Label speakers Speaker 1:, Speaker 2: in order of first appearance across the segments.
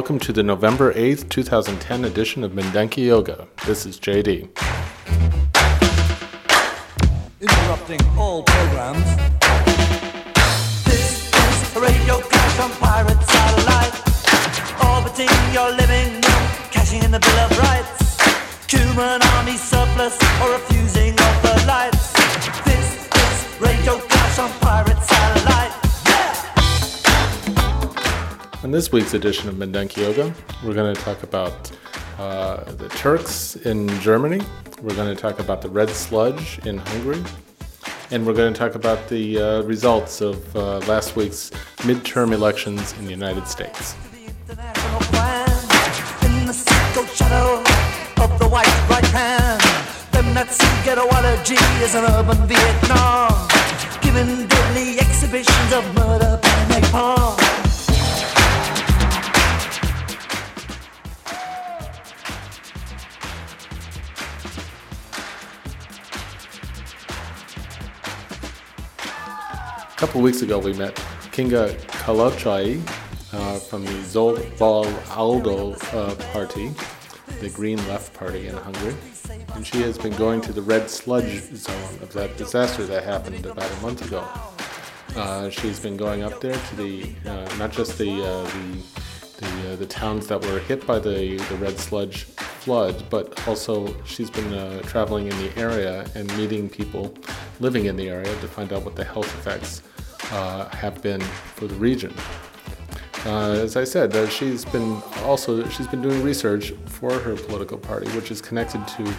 Speaker 1: Welcome to the November 8th, 2010 edition of Mindenki Joga. This is JD.
Speaker 2: Interrupting all programs.
Speaker 3: This is a radio clash on pirate satellite. Orbiting your living room, cashing in the Bill of Rights. Human army surplus or refusing On
Speaker 1: this week's edition of Mindenki Joga, we're going to talk about uh, the Turks in Germany. We're going to talk about the red sludge in Hungary. And we're going to talk about the uh, results of uh, last week's midterm elections in the United States.
Speaker 3: Giving exhibitions of murder napalm.
Speaker 1: Couple weeks ago, we met Kinga Kalocsai uh, from the Zöld Baloldal uh, party, the Green Left Party in Hungary. And she has been going to the red sludge zone of that disaster that happened about a month ago. Uh, she's been going up there to the, uh, not just the, uh, the, the, uh, the towns that were hit by the, the red sludge flood, but also she's been traveling in the area and meeting people living in the area to find out what the health effects have been for the region. Uh, as I said, uh, she's been also she's been doing research for her political party, which is connected to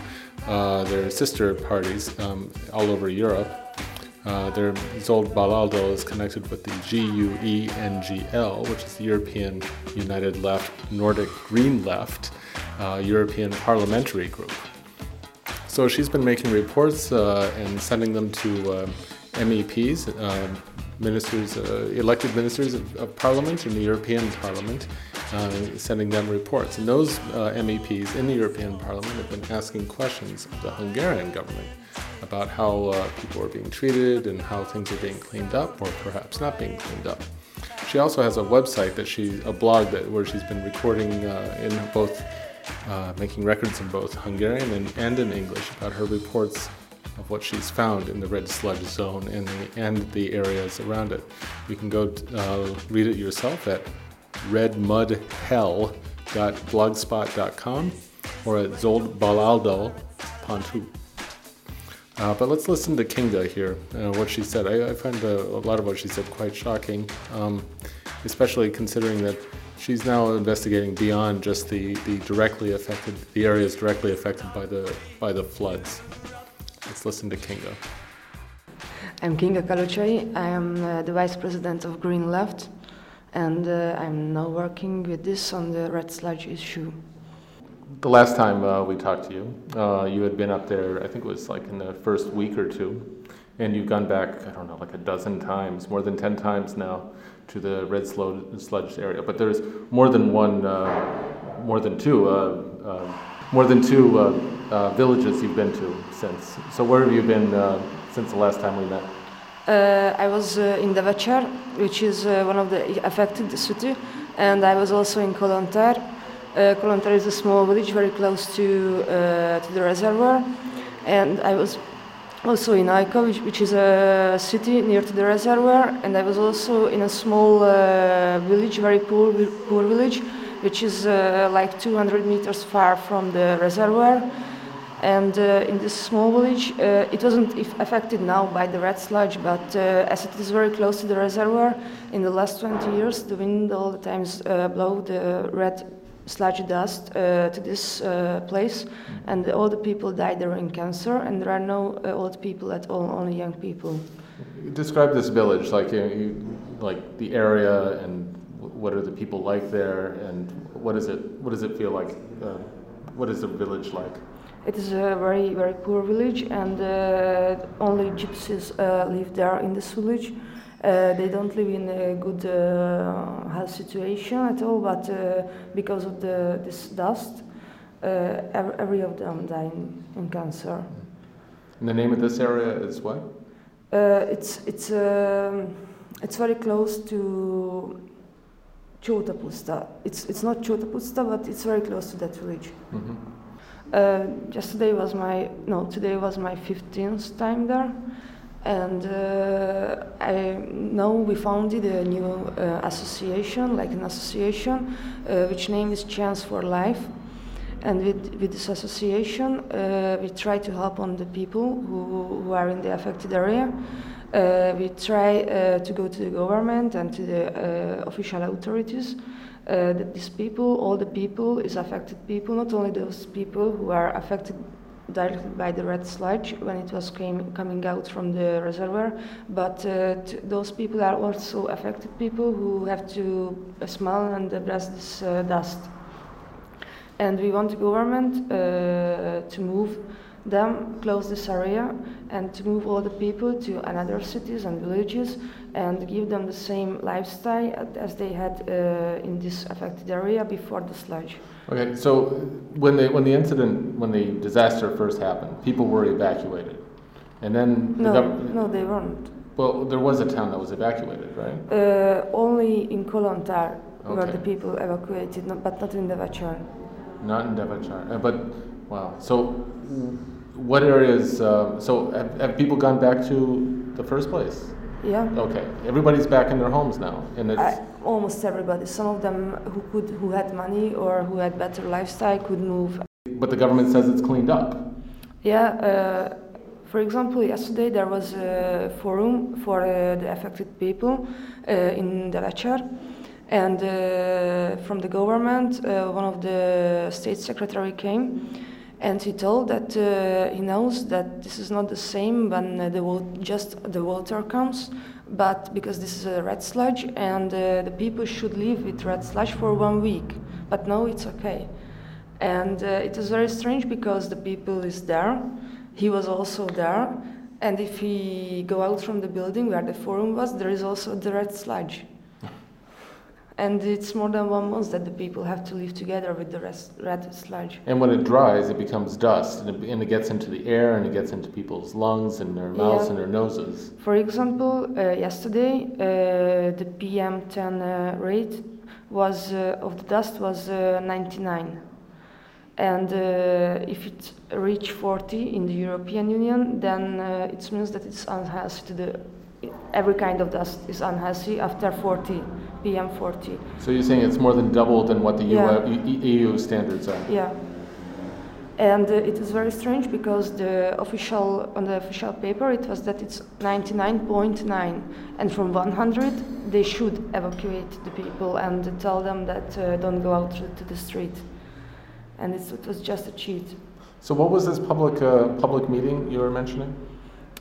Speaker 1: uh, their sister parties um, all over Europe. Uh, their Zöld Baloldal is connected with the GUE-NGL, which is the European United Left, Nordic Green Left, uh, European Parliamentary Group. So she's been making reports uh, and sending them to uh, MEPs, um, ministers, uh, elected ministers of, of Parliament in the European Parliament, uh, sending them reports. And those uh, MEPs in the European Parliament have been asking questions of the Hungarian government about how uh, people are being treated and how things are being cleaned up or perhaps not being cleaned up. She also has a website that she, a blog that where she's been recording uh, in both, uh, making records in both Hungarian and, and in English about her reports of what she's found in the red sludge zone and the, and the areas around it. You can go uh, read it yourself at redmudhell.blogspot.com or at Pontu. Uh, but let's listen to Kinga here, uh, what she said. I, I find a, a lot of what she said quite shocking, um, especially considering that she's now investigating beyond just the, the directly affected, the areas directly affected by the, by the floods. Let's listen to Kinga.
Speaker 4: I'm Kinga Kalocsai. I am uh, the vice president of Green Left, and uh, I'm now working with this on the red sludge issue.
Speaker 1: The last time uh, we talked to you, uh, you had been up there, I think it was like in the first week or two, and you've gone back, I don't know, like a dozen times, more than 10 times now, to the red sludge area. But there's more than one, uh, more than two, uh, uh, more than two uh, villages you've been to since. So where have you been uh, since the last time we met?
Speaker 4: Uh, I was uh, in Devecser, which is uh, one of the affected city, and I was also in Kolontar. Uh, Kolontar is a small village very close to, to the reservoir, and I was also in Ajka, which, which is a city near to the reservoir, and I was also in a small village, very poor, poor village, which is like 200 meters far from the reservoir. And uh, in this small village, uh, it wasn't affected now by the red sludge, but uh, as it is very close to the reservoir, in the last 20 years, the wind all the times blow the red sludge dust uh, to this uh, place, and all the people died there in cancer, and there are no uh, old people at all, only young people.
Speaker 1: Describe this village, like you, like the area, and what are the people like there, and what is it? What does it feel like? What is the village like?
Speaker 4: It is a very, very poor village, and uh, only gypsies uh, live there in this village. Uh, they don't live in a good uh, health situation at all, but uh, because of the, this dust, uh, every, every of them die in, in cancer.
Speaker 1: And the name of this area is what?
Speaker 4: Uh, it's it's um, it's very close to Chota Pusta. It's, it's not Chota Pusta, but it's very close to that village.
Speaker 1: hmm
Speaker 4: Uh, yesterday was my no today was my 15th time there. And uh, I now we founded a new uh, association like an association uh, which name is Chance for Life. And with, with this association uh, we try to help on the people who, who are in the affected area. Uh, we try to go to the government and to the official authorities uh, that these people, all the people, is affected people, not only those people who are affected directly by the red sludge when it was came, coming out from the reservoir, but uh, those people are also affected people who have to smell and breathe this uh, dust. And we want the government uh, to move them, close this area, and to move all the people to another cities and villages and give them the same lifestyle as they had uh, in this affected area before the sludge.
Speaker 1: Okay, so when the when the incident when the disaster first happened, people were evacuated, and then the
Speaker 4: No, no, they weren't.
Speaker 1: well, there was a town that was evacuated, right?
Speaker 4: Uh, only in Kolontar were the people evacuated, not, but not in Devecser.
Speaker 1: Not in Devecser, uh, but wow. So, what areas? Uh, so, have, have people gone back to the first place?
Speaker 4: Yeah.
Speaker 1: Okay, everybody's back in their homes now, and it's
Speaker 4: I, almost everybody. Some of them who could, who had money or who had better lifestyle, could move.
Speaker 1: but the government says it's cleaned up.
Speaker 4: Yeah. Uh, for example, yesterday there was a forum for uh, the affected people uh, in Devecser, and uh, from the government, uh, one of the state secretary came, and he told that uh, he knows that this is not the same when uh, the wa- just the water comes, but because this is a red sludge, and uh, the people should live with red sludge for one week. But now it's okay. And uh, it is very strange because the people is there. He was also there. And if he go out from the building where the forum was, there is also the red sludge. And it's more than one month that the people have to live together with the res- red sludge.
Speaker 1: And when it dries, it becomes dust, and it, and it gets into the air, and it gets into people's lungs, and their mouths,
Speaker 4: Yeah.
Speaker 1: and their noses.
Speaker 4: For example, uh, yesterday uh, the PM10 uh, rate was uh, of the dust was uh, 99, and uh, if it reach 40 in the European Union, then uh, it means that it's unhealthy. To the every kind of dust is unhealthy after 40 PM40.
Speaker 1: So you're saying it's more than double than what the
Speaker 4: Yeah.
Speaker 1: EU, standards are.
Speaker 4: Yeah. And uh, it is very strange because the official on the official paper it was that it's 99.9, and from 100 they should evacuate the people and tell them that uh, don't go out to, to the street. And it's, it was just a cheat.
Speaker 1: So what was this public uh, public meeting you were mentioning?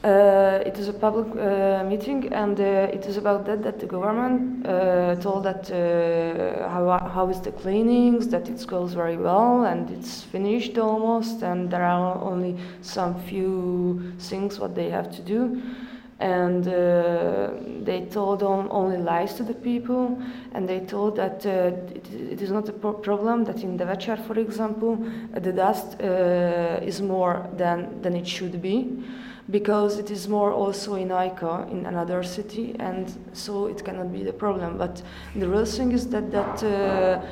Speaker 4: Uh, it is a public uh, meeting, and uh, it is about that that the government uh, told that uh, how, how is the cleanings, that it goes very well, and it's finished almost, and there are only some few things what they have to do. And uh, they told on, only lies to the people, and they told that it, it is not a pro- problem that in the for example, the dust is more than, than it should be because it is more also in Ajka, in another city, and so it cannot be the problem. But the real thing is that that uh,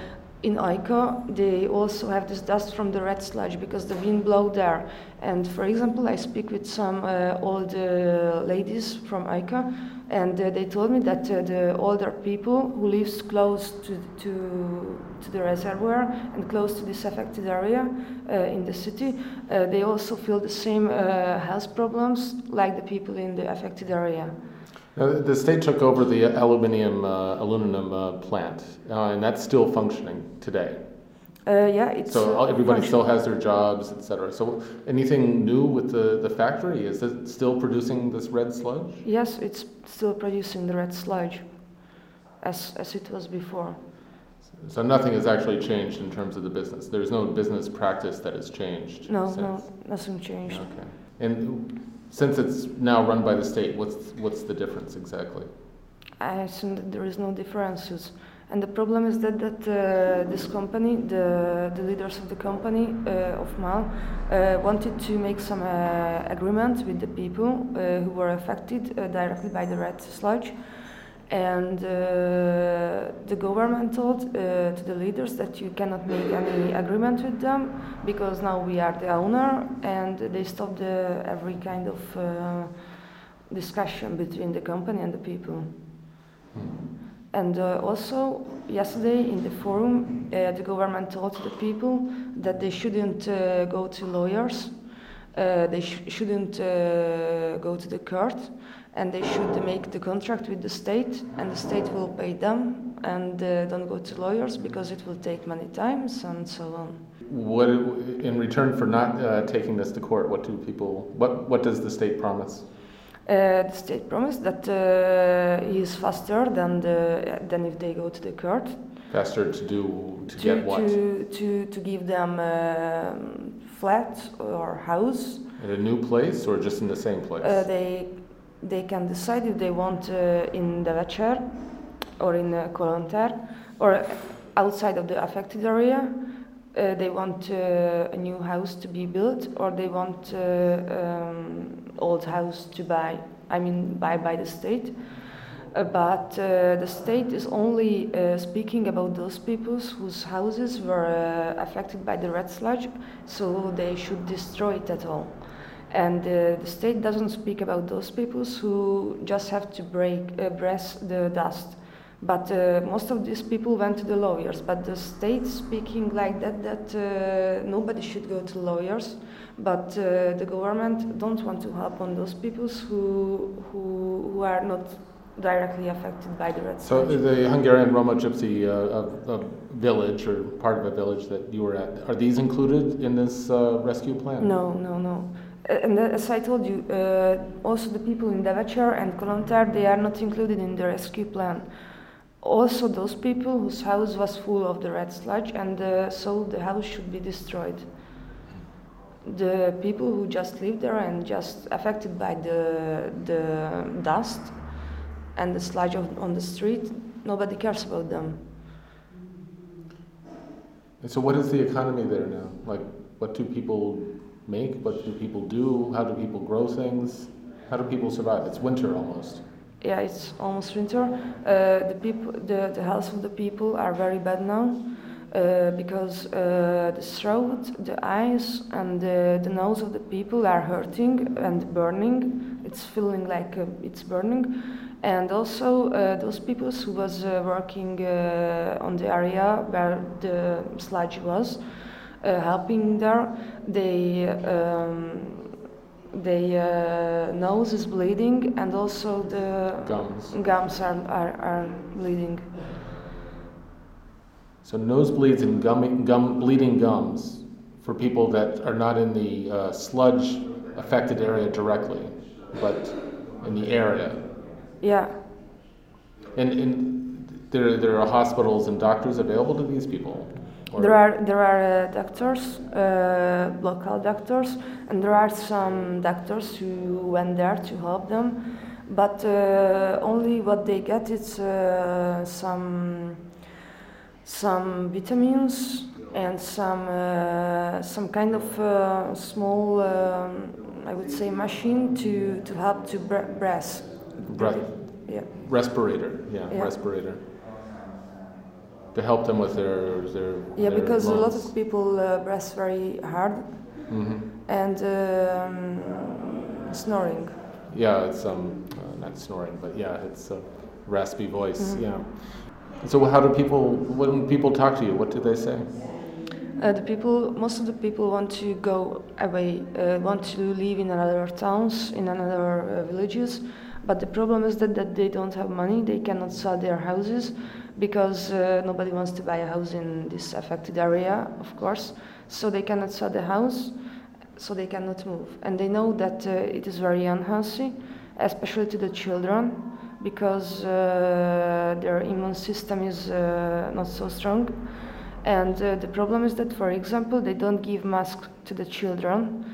Speaker 4: in Ajka they also have this dust from the red sludge because the wind blow there. And for example, I speak with some uh, old uh, ladies from Ajka, and uh, they told me that uh, the older people who lives close to, to, to the reservoir and close to this affected area uh, in the city, uh, they also feel the same health problems like the people in the affected area.
Speaker 1: Now, the state took over the aluminium uh, aluminum uh, plant, uh, and that's still functioning today.
Speaker 4: Uh, yeah, it's
Speaker 1: So
Speaker 4: uh,
Speaker 1: everybody still has their jobs, etc. So anything new with the, the factory? Is it still producing this red sludge?
Speaker 4: Yes, it's still producing the red sludge, as as it was before.
Speaker 1: So nothing has actually changed in terms of the business. There's no business practice that has changed.
Speaker 4: No,
Speaker 1: since.
Speaker 4: no, nothing changed.
Speaker 1: Okay. And since it's now run by the state, what's what's the difference exactly?
Speaker 4: I think that there is no differences. And the problem is that, that uh, this company, the, the leaders of the company uh, of MAL, uh, wanted to make some uh, agreement with the people uh, who were affected uh, directly by the red sludge. And uh, the government told uh, to the leaders that you cannot make any agreement with them because now we are the owner, and they stopped the, every kind of uh, discussion between the company and the people. And uh, also, yesterday in the forum, uh, the government told the people that they shouldn't uh, go to lawyers, uh, they sh- shouldn't uh, go to the court, and they should make the contract with the state, and the state will pay them, and uh, don't go to lawyers because it will take many times and so on.
Speaker 1: What, in return for not uh, taking this to court, what do people, what, what does the state promise?
Speaker 4: Uh, the state promised that uh, he is faster than, the, than if they go to the court.
Speaker 1: Faster to do, to
Speaker 4: to,
Speaker 1: get what?
Speaker 4: to, to, to give them um flat or house.
Speaker 1: At a new place or just in the same place?
Speaker 4: Uh, they, they can decide if they want uh, in Devecser or in uh, Kolontar or outside of the affected area. Uh, they want uh, a new house to be built or they want uh, um, old house to buy. I mean, buy by the state. Uh, but uh, the state is only speaking about those peoples whose houses were affected by the red sludge, so they should destroy it at all. And uh, the state doesn't speak about those peoples who just have to break, uh, press the dust. But uh, most of these people went to the lawyers. But the state speaking like that, that uh, nobody should go to lawyers. But uh, the government don't want to help on those peoples who, who, who are not directly affected by the red
Speaker 1: So the Hungarian Roma Gypsy uh, uh, uh, village or part of a village that you were at, are these included in this uh, rescue plan?
Speaker 4: No, no, no. Uh, And as I told you, uh, also the people in Devecser and Kolontar, they are not included in the rescue plan. Also, those people whose house was full of the red sludge, and uh, so the house should be destroyed. The people who just live there and just affected by the the dust and the sludge of, on the street, nobody cares about them.
Speaker 1: And so what is the economy there now? Like, what do people make? What do people do? How do people grow things? How do people survive? It's winter almost.
Speaker 4: Yeah, it's almost winter. Uh, the people, the, the health of the people are very bad now uh, because uh, the throat, the eyes, and the, the nose of the people are hurting and burning. It's feeling like uh, it's burning, and also uh, those people who was uh, working uh, on the area where the sludge was, helping there, they. Um, the uh, nose is bleeding and also the
Speaker 1: Gums.
Speaker 4: gums are, are, are bleeding.
Speaker 1: So nosebleeds and gum, gum, bleeding gums for people that are not in the uh, sludge affected area directly, but in the area.
Speaker 4: Yeah,
Speaker 1: And, and there, there are hospitals and doctors available to these people?
Speaker 4: There are there are uh, doctors, uh, local doctors, and there are some doctors who went there to help them, but uh, only what they get is uh, some some vitamins and some uh, some kind of uh, small, um, I would say, machine to to help to bre- breath.
Speaker 1: Breath.
Speaker 4: Yeah.
Speaker 1: Respirator, yeah,
Speaker 4: Yeah.
Speaker 1: respirator. To help them with their their.
Speaker 4: Yeah,
Speaker 1: their
Speaker 4: because a lot of people uh, breathe very hard
Speaker 1: Mhm.
Speaker 4: and um, snoring.
Speaker 1: Yeah, it's um, uh, not snoring, but yeah, it's a raspy voice.
Speaker 4: Mhm.
Speaker 1: Yeah. So how do people when people talk to you? What do they say?
Speaker 4: Uh, the people, most of the people want to go away, uh, want to live in another towns, in another uh, villages. But the problem is that, that they don't have money. They cannot sell their houses because uh, nobody wants to buy a house in this affected area, of course. So they cannot sell the house, so they cannot move. And they know that uh, it is very unhealthy, especially to the children, because uh, their immune system is uh, not so strong. And uh, the problem is that, for example, they don't give masks to the children.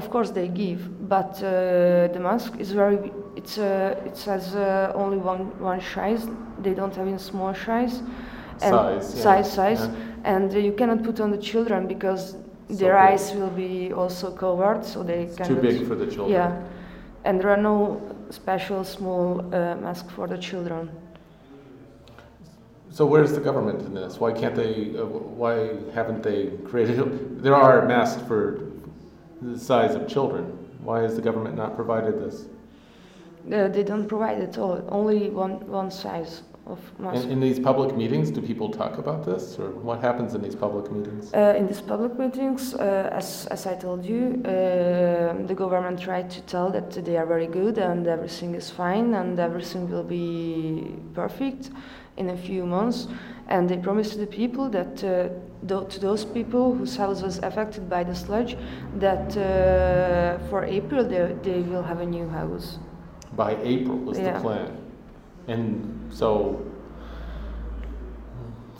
Speaker 4: Of course, they give, but uh, the mask is very. It's uh, it has uh, only one one size. They don't have in small size. And
Speaker 1: Size, yeah,
Speaker 4: size, size,
Speaker 1: yeah.
Speaker 4: and uh, you cannot put on the children because
Speaker 1: So
Speaker 4: their
Speaker 1: big.
Speaker 4: eyes will be also covered, so they
Speaker 1: It's
Speaker 4: cannot.
Speaker 1: too big for the children.
Speaker 4: Yeah, and there are no special small uh, mask for the children.
Speaker 1: So where's the government in this? Why can't they? Uh, why haven't they created? There are masks for the size of children. Why has the government not provided this?
Speaker 4: Uh, they don't provide at all, only one, one size of mask.
Speaker 1: In, in these public meetings, do people talk about this, or what happens in these public meetings?
Speaker 4: Uh, in these public meetings, uh, as, as I told you, uh, the government tried to tell that they are very good and everything is fine and everything will be perfect in a few months. And they promised to the people that, uh, to those people whose house was affected by the sludge, that uh, for April they, they will have a new house.
Speaker 1: By April was
Speaker 4: Yeah.
Speaker 1: the plan, and so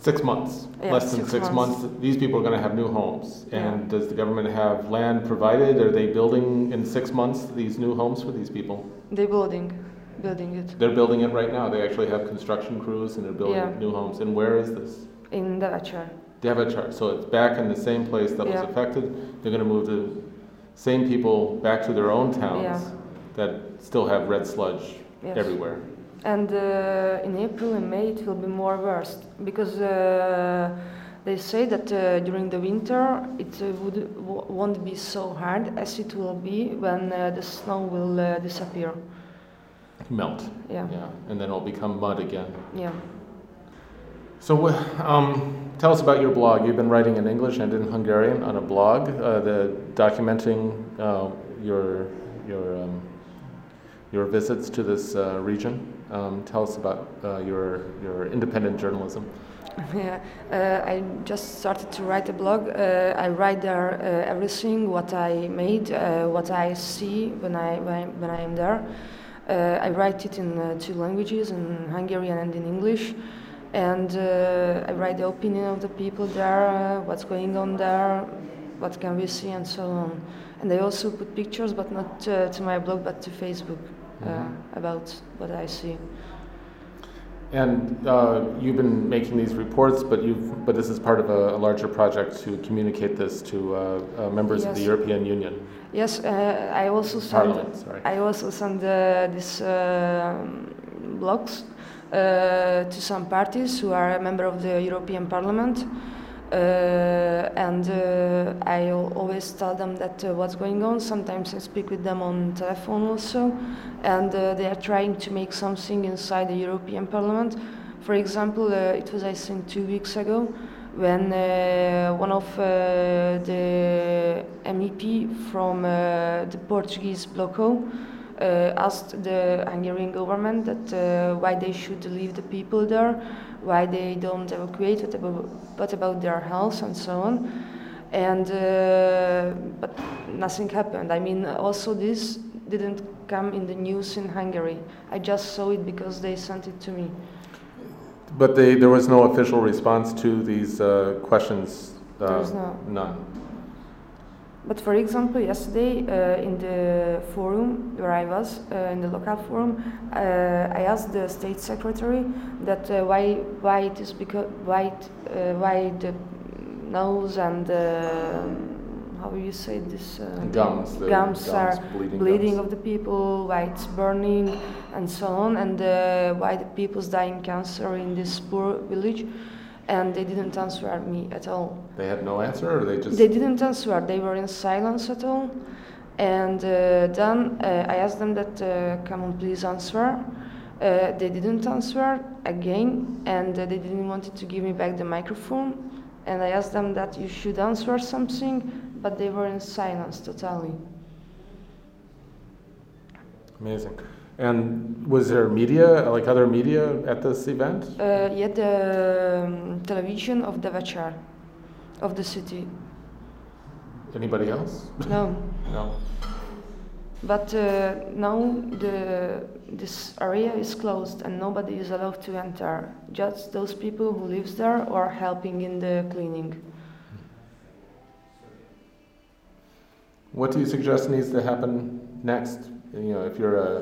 Speaker 1: six months,
Speaker 4: Yeah,
Speaker 1: less than
Speaker 4: six
Speaker 1: six
Speaker 4: months.
Speaker 1: months. These people are going to have new homes.
Speaker 4: Yeah.
Speaker 1: And does the government have land provided? Are they building in six months these new homes for these people?
Speaker 4: They're building, building it
Speaker 1: They're building it right now. They actually have construction crews and they're building
Speaker 4: Yeah.
Speaker 1: new homes. And where is this?
Speaker 4: in Devecser.
Speaker 1: Devecser. So it's back in the same place that
Speaker 4: Yeah.
Speaker 1: was affected. They're going to move the same people back to their own towns
Speaker 4: Yeah.
Speaker 1: that still have red sludge
Speaker 4: Yes.
Speaker 1: everywhere.
Speaker 4: And uh, in April and May it will be more worse because uh, they say that uh, during the winter it uh, would, w- won't be so hard as it will be when uh, the snow will uh, disappear.
Speaker 1: Melt.
Speaker 4: Yeah,
Speaker 1: Yeah. And then it'll become mud again.
Speaker 4: yeah.
Speaker 1: So, um, tell us about your blog. You've been writing in English and in Hungarian on a blog, uh, the documenting uh, your your um, your visits to this uh, region. Um, tell us about uh, your your independent journalism.
Speaker 4: Yeah, uh, I just started to write a blog. Uh, I write there uh, everything what I made, uh, what I see when I when, I- when I am there. Uh, I write it in uh, two languages, in Hungarian and in English, and uh, I write the opinion of the people there, uh, what's going on there, what can we see, and so on. And I also put pictures, but not uh, to my blog, but to Facebook, uh,
Speaker 1: Mhm.
Speaker 4: about what I see.
Speaker 1: And uh, you've been making these reports, but you've but this is part of a, a larger project to communicate this to uh, uh, members of the European Union
Speaker 4: Yes, uh, I also send. I also send uh, these um blogs uh, to some parties who are a member of the European Parliament. Uh, and uh, I always tell them that uh, what's going on. Sometimes I speak with them on telephone also, and uh, they are trying to make something inside the European Parliament. For example, uh, it was I think two weeks ago when uh, one of uh, the MEP from uh, the Portuguese Bloco asked the Hungarian government that why they should leave the people there, why they don't evacuate, what about, what about their health and so on. And uh, but nothing happened. I mean, also this didn't come in the news in Hungary. I just saw it because they sent it to me.
Speaker 1: But they, there was no official response to these uh, questions. Uh,
Speaker 4: There no.
Speaker 1: None.
Speaker 4: But for example, yesterday uh, in the forum where I was, uh, in the local forum, uh, I asked the state secretary that uh, why why it is because why uh, why the nose and uh, how you say this uh,
Speaker 1: Gums. the
Speaker 4: gums are
Speaker 1: bleeding,
Speaker 4: bleeding
Speaker 1: gums.
Speaker 4: of the people, why it's burning, and so on, and uh, why the people's dying cancer in this poor village, and they didn't answer me at all.
Speaker 1: They had no answer, or they just.
Speaker 4: They didn't answer. They were in silence at all. And uh, then uh, I asked them that, uh, come on, please answer. Uh, they didn't answer again, and uh, they didn't want to give me back the microphone. And I asked them that you should answer something, but they were in silence totally.
Speaker 1: Amazing. And was there media, like other media, at this event?
Speaker 4: Uh, yet the um, television of Devecser, of the city.
Speaker 1: Anybody else?
Speaker 4: No.
Speaker 1: No.
Speaker 4: But uh, now the, this area is closed and nobody is allowed to enter. Just those people who lives there or helping in the cleaning.
Speaker 1: What do you suggest needs to happen next? You know, if you're a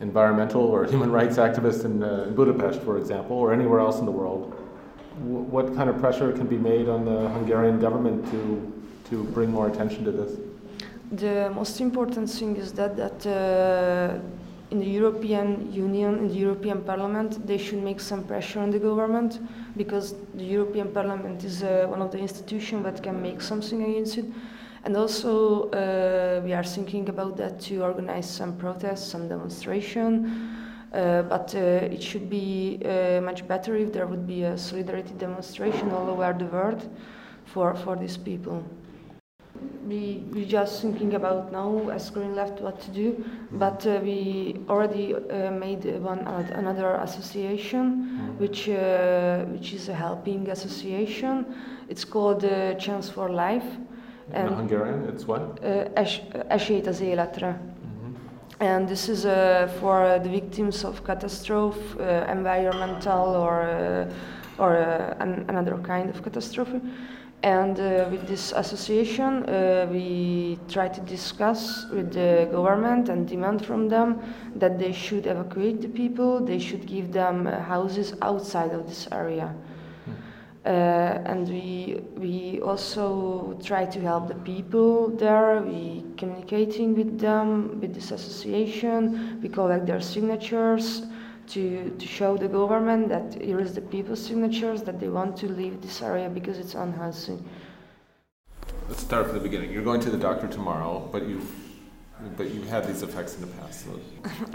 Speaker 1: environmental or human rights activist in, uh, Budapest, for example, or anywhere else in the world, wh- what kind of pressure can be made on the Hungarian government to to bring more attention to this?
Speaker 4: The most important thing is that that uh, in the European Union, in the European Parliament, they should make some pressure on the government because the European Parliament is uh, one of the institutions that can make something against it. And also, uh, we are thinking about that to organize some protests, some demonstration. Uh, but uh, it should be uh, much better if there would be a solidarity demonstration all over the world for, for these people we we just thinking about now as Green Left what to do, but uh, we already uh, made one another association, mm-hmm. which uh, which is a helping association. It's called uh, Chance for Life.
Speaker 1: In Hungarian, it's what?
Speaker 4: Uh, esélyt az életre. Mm-hmm. And this is uh, for the victims of catastrophe, uh, environmental or or an, another kind of catastrophe. And uh, with this association, uh, we try to discuss with the government and demand from them that they should evacuate the people, they should give them uh, houses outside of this area. Uh, and we, we also try to help the people there. We communicating with them, with this association. We collect their signatures to, to show the government that here is the people's signatures that they want to leave this area because it's unhealthy.
Speaker 1: Let's start from the beginning. You're going to the doctor tomorrow, but you've but you had these effects in the past. So.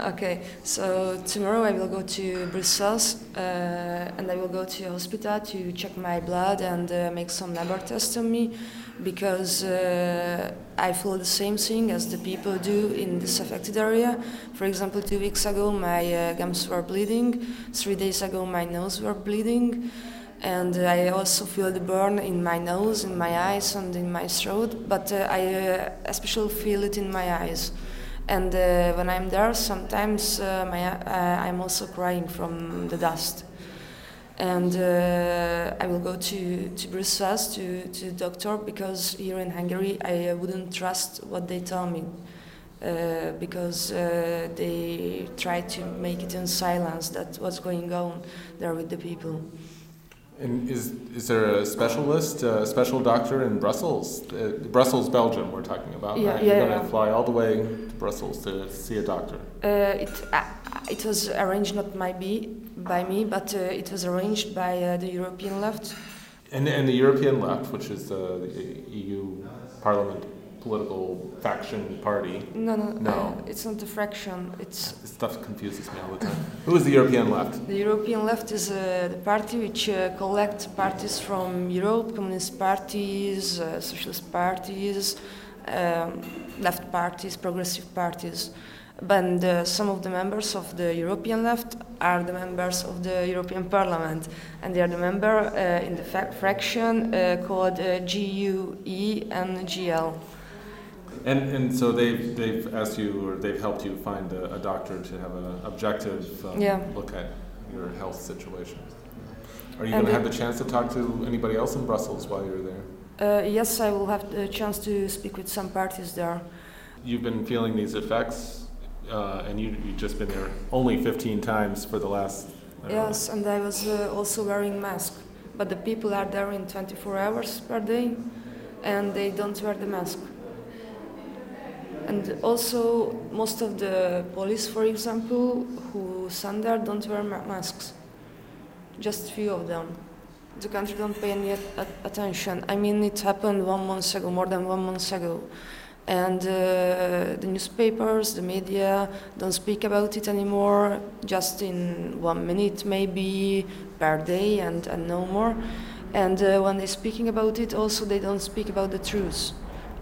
Speaker 4: okay, so tomorrow I will go to Brussels uh, and I will go to hospital to check my blood and uh, make some lab tests on me because uh, I feel the same thing as the people do in this affected area. For example, two weeks ago my uh, gums were bleeding, three days ago my nose were bleeding, and I also feel the burn in my nose, in my eyes, and in my throat, but uh, I uh, especially feel it in my eyes. And uh, when I'm there, sometimes uh, my, I'm also crying from the dust and I will go to, to Brussels to, to the doctor because here in Hungary I wouldn't trust what they tell me uh, because uh, they try to make it in silence that what's going on there with the people.
Speaker 1: And is, is there a specialist, a special doctor in Brussels? Uh, Brussels, Belgium, we're talking about.
Speaker 4: Yeah,
Speaker 1: right?
Speaker 4: yeah,
Speaker 1: You're going to fly all the way to Brussels to see a doctor.
Speaker 4: Uh, it, uh, it was arranged not by me, by me but uh, it was arranged by uh, the European left.
Speaker 1: And, and the European left, which is the EU Parliament political faction party.
Speaker 4: No, no, no. Uh, it's not a fraction. It's
Speaker 1: this stuff confuses me all the time. Who is the European left?
Speaker 4: The European left is uh, the party which uh, collects parties from Europe, communist parties, uh, socialist parties, um, left parties, progressive parties. But uh, some of the members of the European left are the members of the European Parliament, and they are the member uh, in the fraction called GUE and GL.
Speaker 1: And, and so they've, they've asked you or they've helped you find a, a doctor to have an objective um,
Speaker 4: yeah.
Speaker 1: look at your health situation. Are you going to have the chance to talk to anybody else in Brussels while you're there?
Speaker 4: Uh, yes, I will have the chance to speak with some parties there.
Speaker 1: You've been feeling these effects, uh, and you, you've just been there only 15 times for the last.
Speaker 4: Yes, know. and I was uh, also wearing mask. But the people are there in 24 hours per day, and they don't wear the mask. And also, most of the police, for example, who stand there don't wear masks. Just few of them. The country don't pay any attention. I mean, it happened one month ago, more than one month ago. And uh, the newspapers, the media don't speak about it anymore, just in one minute maybe per day and, and no more. And uh, when they're speaking about it, also they don't speak about the truth.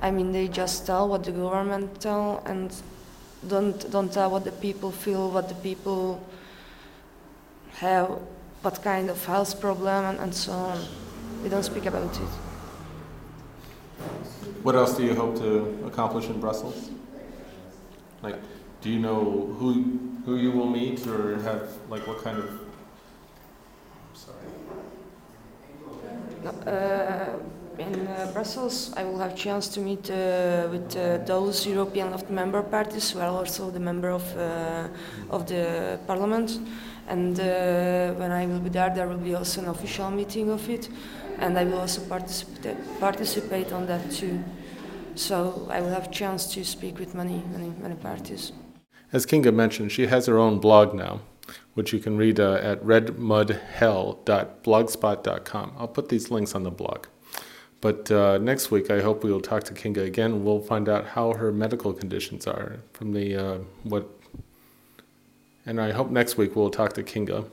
Speaker 4: I mean, they just tell what the government tell and don't don't tell what the people feel, what the people have, what kind of health problem, and, and so on. They don't speak about it.
Speaker 1: What else do you hope to accomplish in Brussels? Like, do you know who who you will meet, or have like what kind of? sorry.
Speaker 4: Uh, in uh, Brussels, I will have chance to meet uh, with uh, those European left member parties who are also the member of uh, of the parliament. And uh, when I will be there, there will be also an official meeting of it, and I will also participate participate on that too. So I will have chance to speak with many many many parties.
Speaker 1: as Kinga mentioned, she has her own blog now, which you can read uh, at redmudhell.blogspot.com. I'll put these links on the blog. But uh, next week, I hope we will talk to Kinga again. And we'll find out how her medical conditions are from the uh, what. And I hope next week we'll talk to Kinga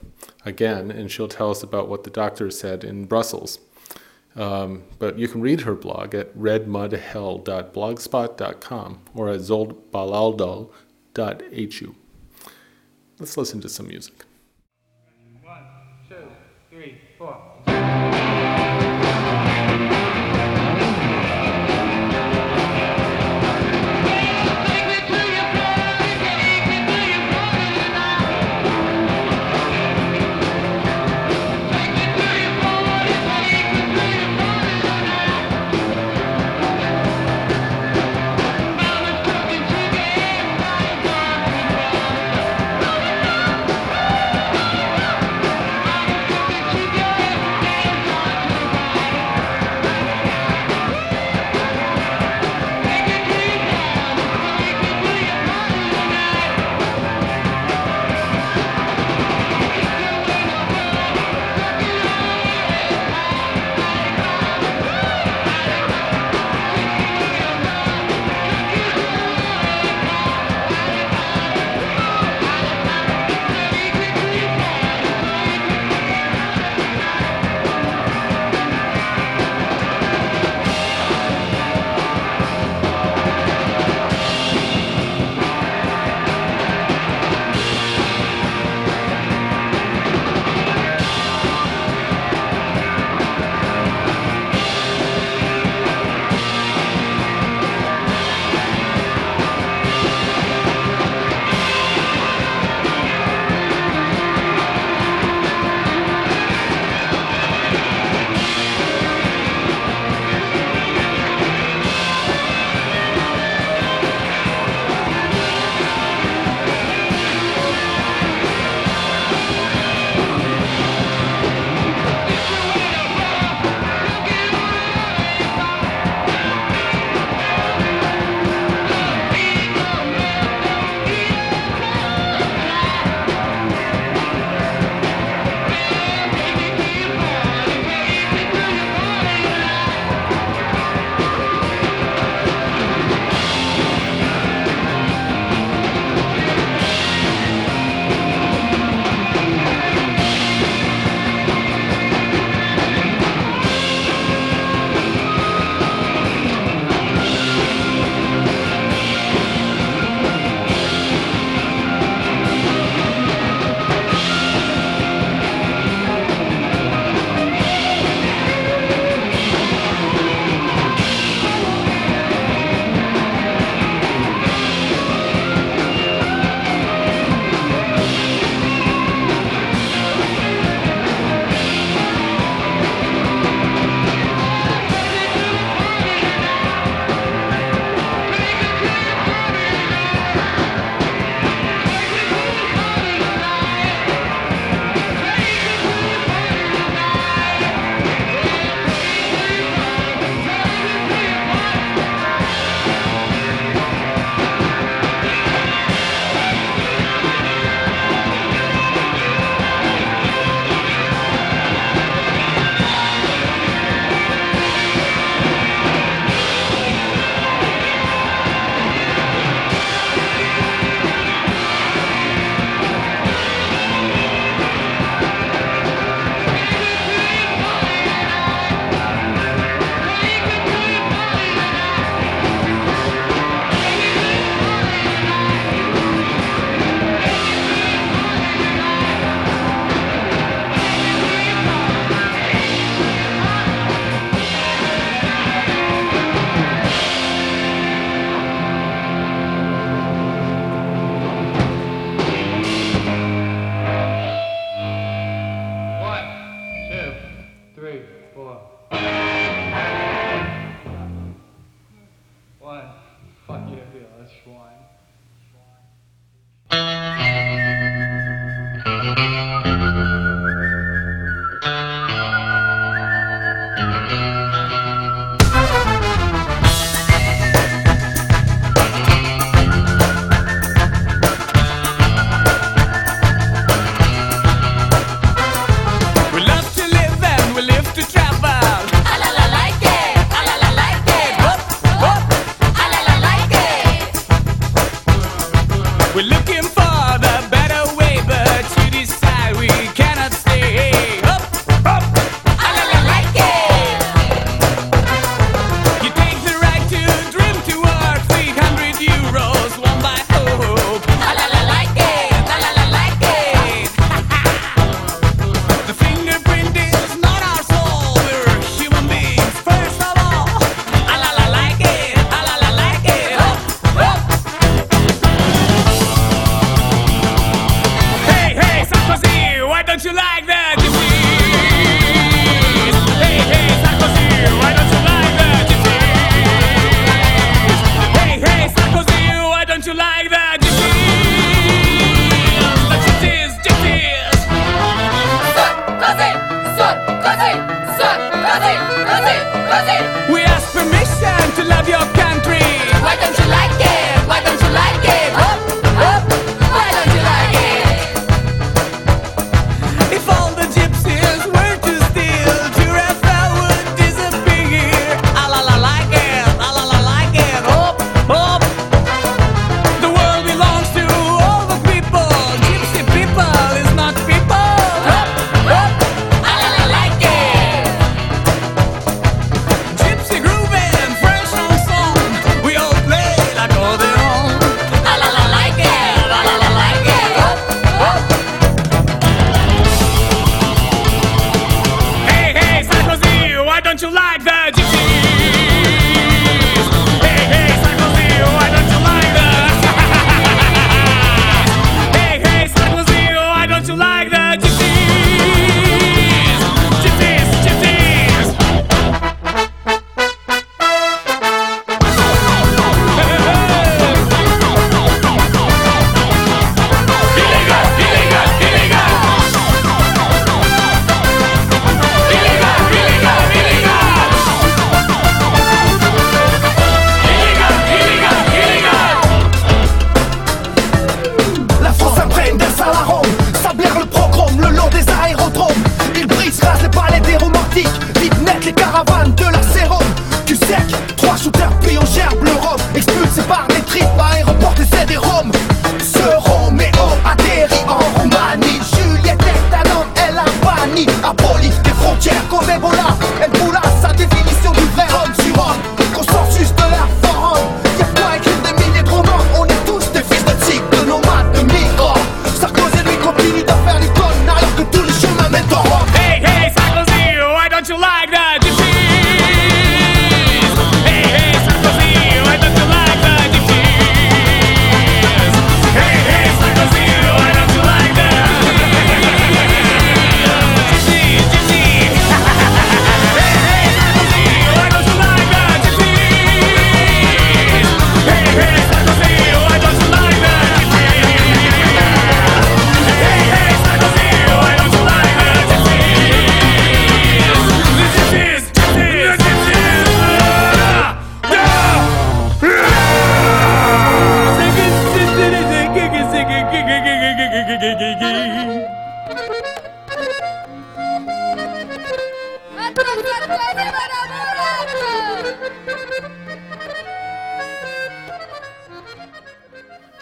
Speaker 1: again, and she'll tell us about what the doctor said in Brussels. Um, but you can read her blog at redmudhell.blogspot.com or at zoldbaloldal.hu. Let's listen to some music.
Speaker 5: One, two, three, four.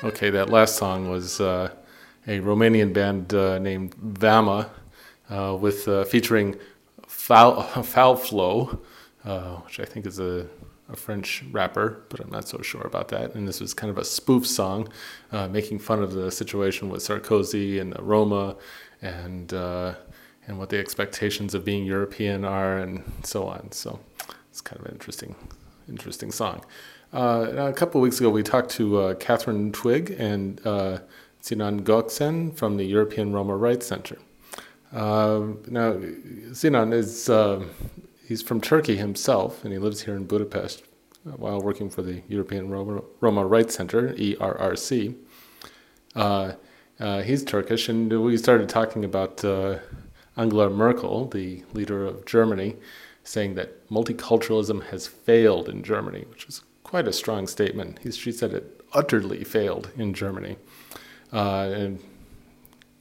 Speaker 1: Okay, that last song was uh, a Romanian band uh, named Vama, uh, with uh, featuring Foul, Foul Flow, uh, which I think is a, a French rapper, but I'm not so sure about that. And this was kind of a spoof song, uh, making fun of the situation with Sarkozy and the Roma, and and what the expectations of being European are, and so on. So it's kind of an interesting, interesting song. Uh, a couple of weeks ago, we talked to uh, Catherine Twig and uh, Sinan Gökçen from the European Roma Rights Center. Uh, now, Sinan is uh, he's from Turkey himself, and he lives here in Budapest while working for the European Roma, Roma Rights Center (ERRC). Uh, uh, he's Turkish, and we started talking about uh, Angela Merkel, the leader of Germany, saying that multiculturalism has failed in Germany, which is quite a strong statement. He, she said it utterly failed in Germany. Uh, and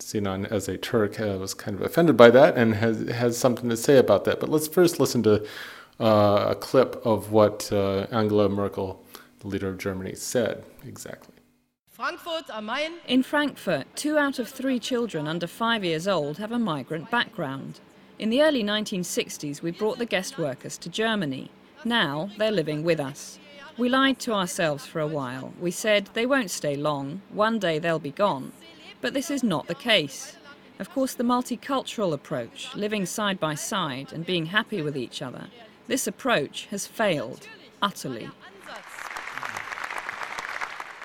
Speaker 1: Sinan, as a Turk, uh, was kind of offended by that and has, has something to say about that. But let's first listen to uh, a clip of what uh, Angela Merkel, the leader of Germany, said exactly.
Speaker 6: Frankfurt am Main.
Speaker 7: In Frankfurt, two out of three children under five years old have a migrant background. In the early 1960s, we brought the guest workers to Germany. Now they're living with us. We lied to ourselves for a while. We said they won't stay long, one day they'll be gone. But this is not the case. Of course, the multicultural approach, living side by side and being happy with each other, this approach has failed utterly.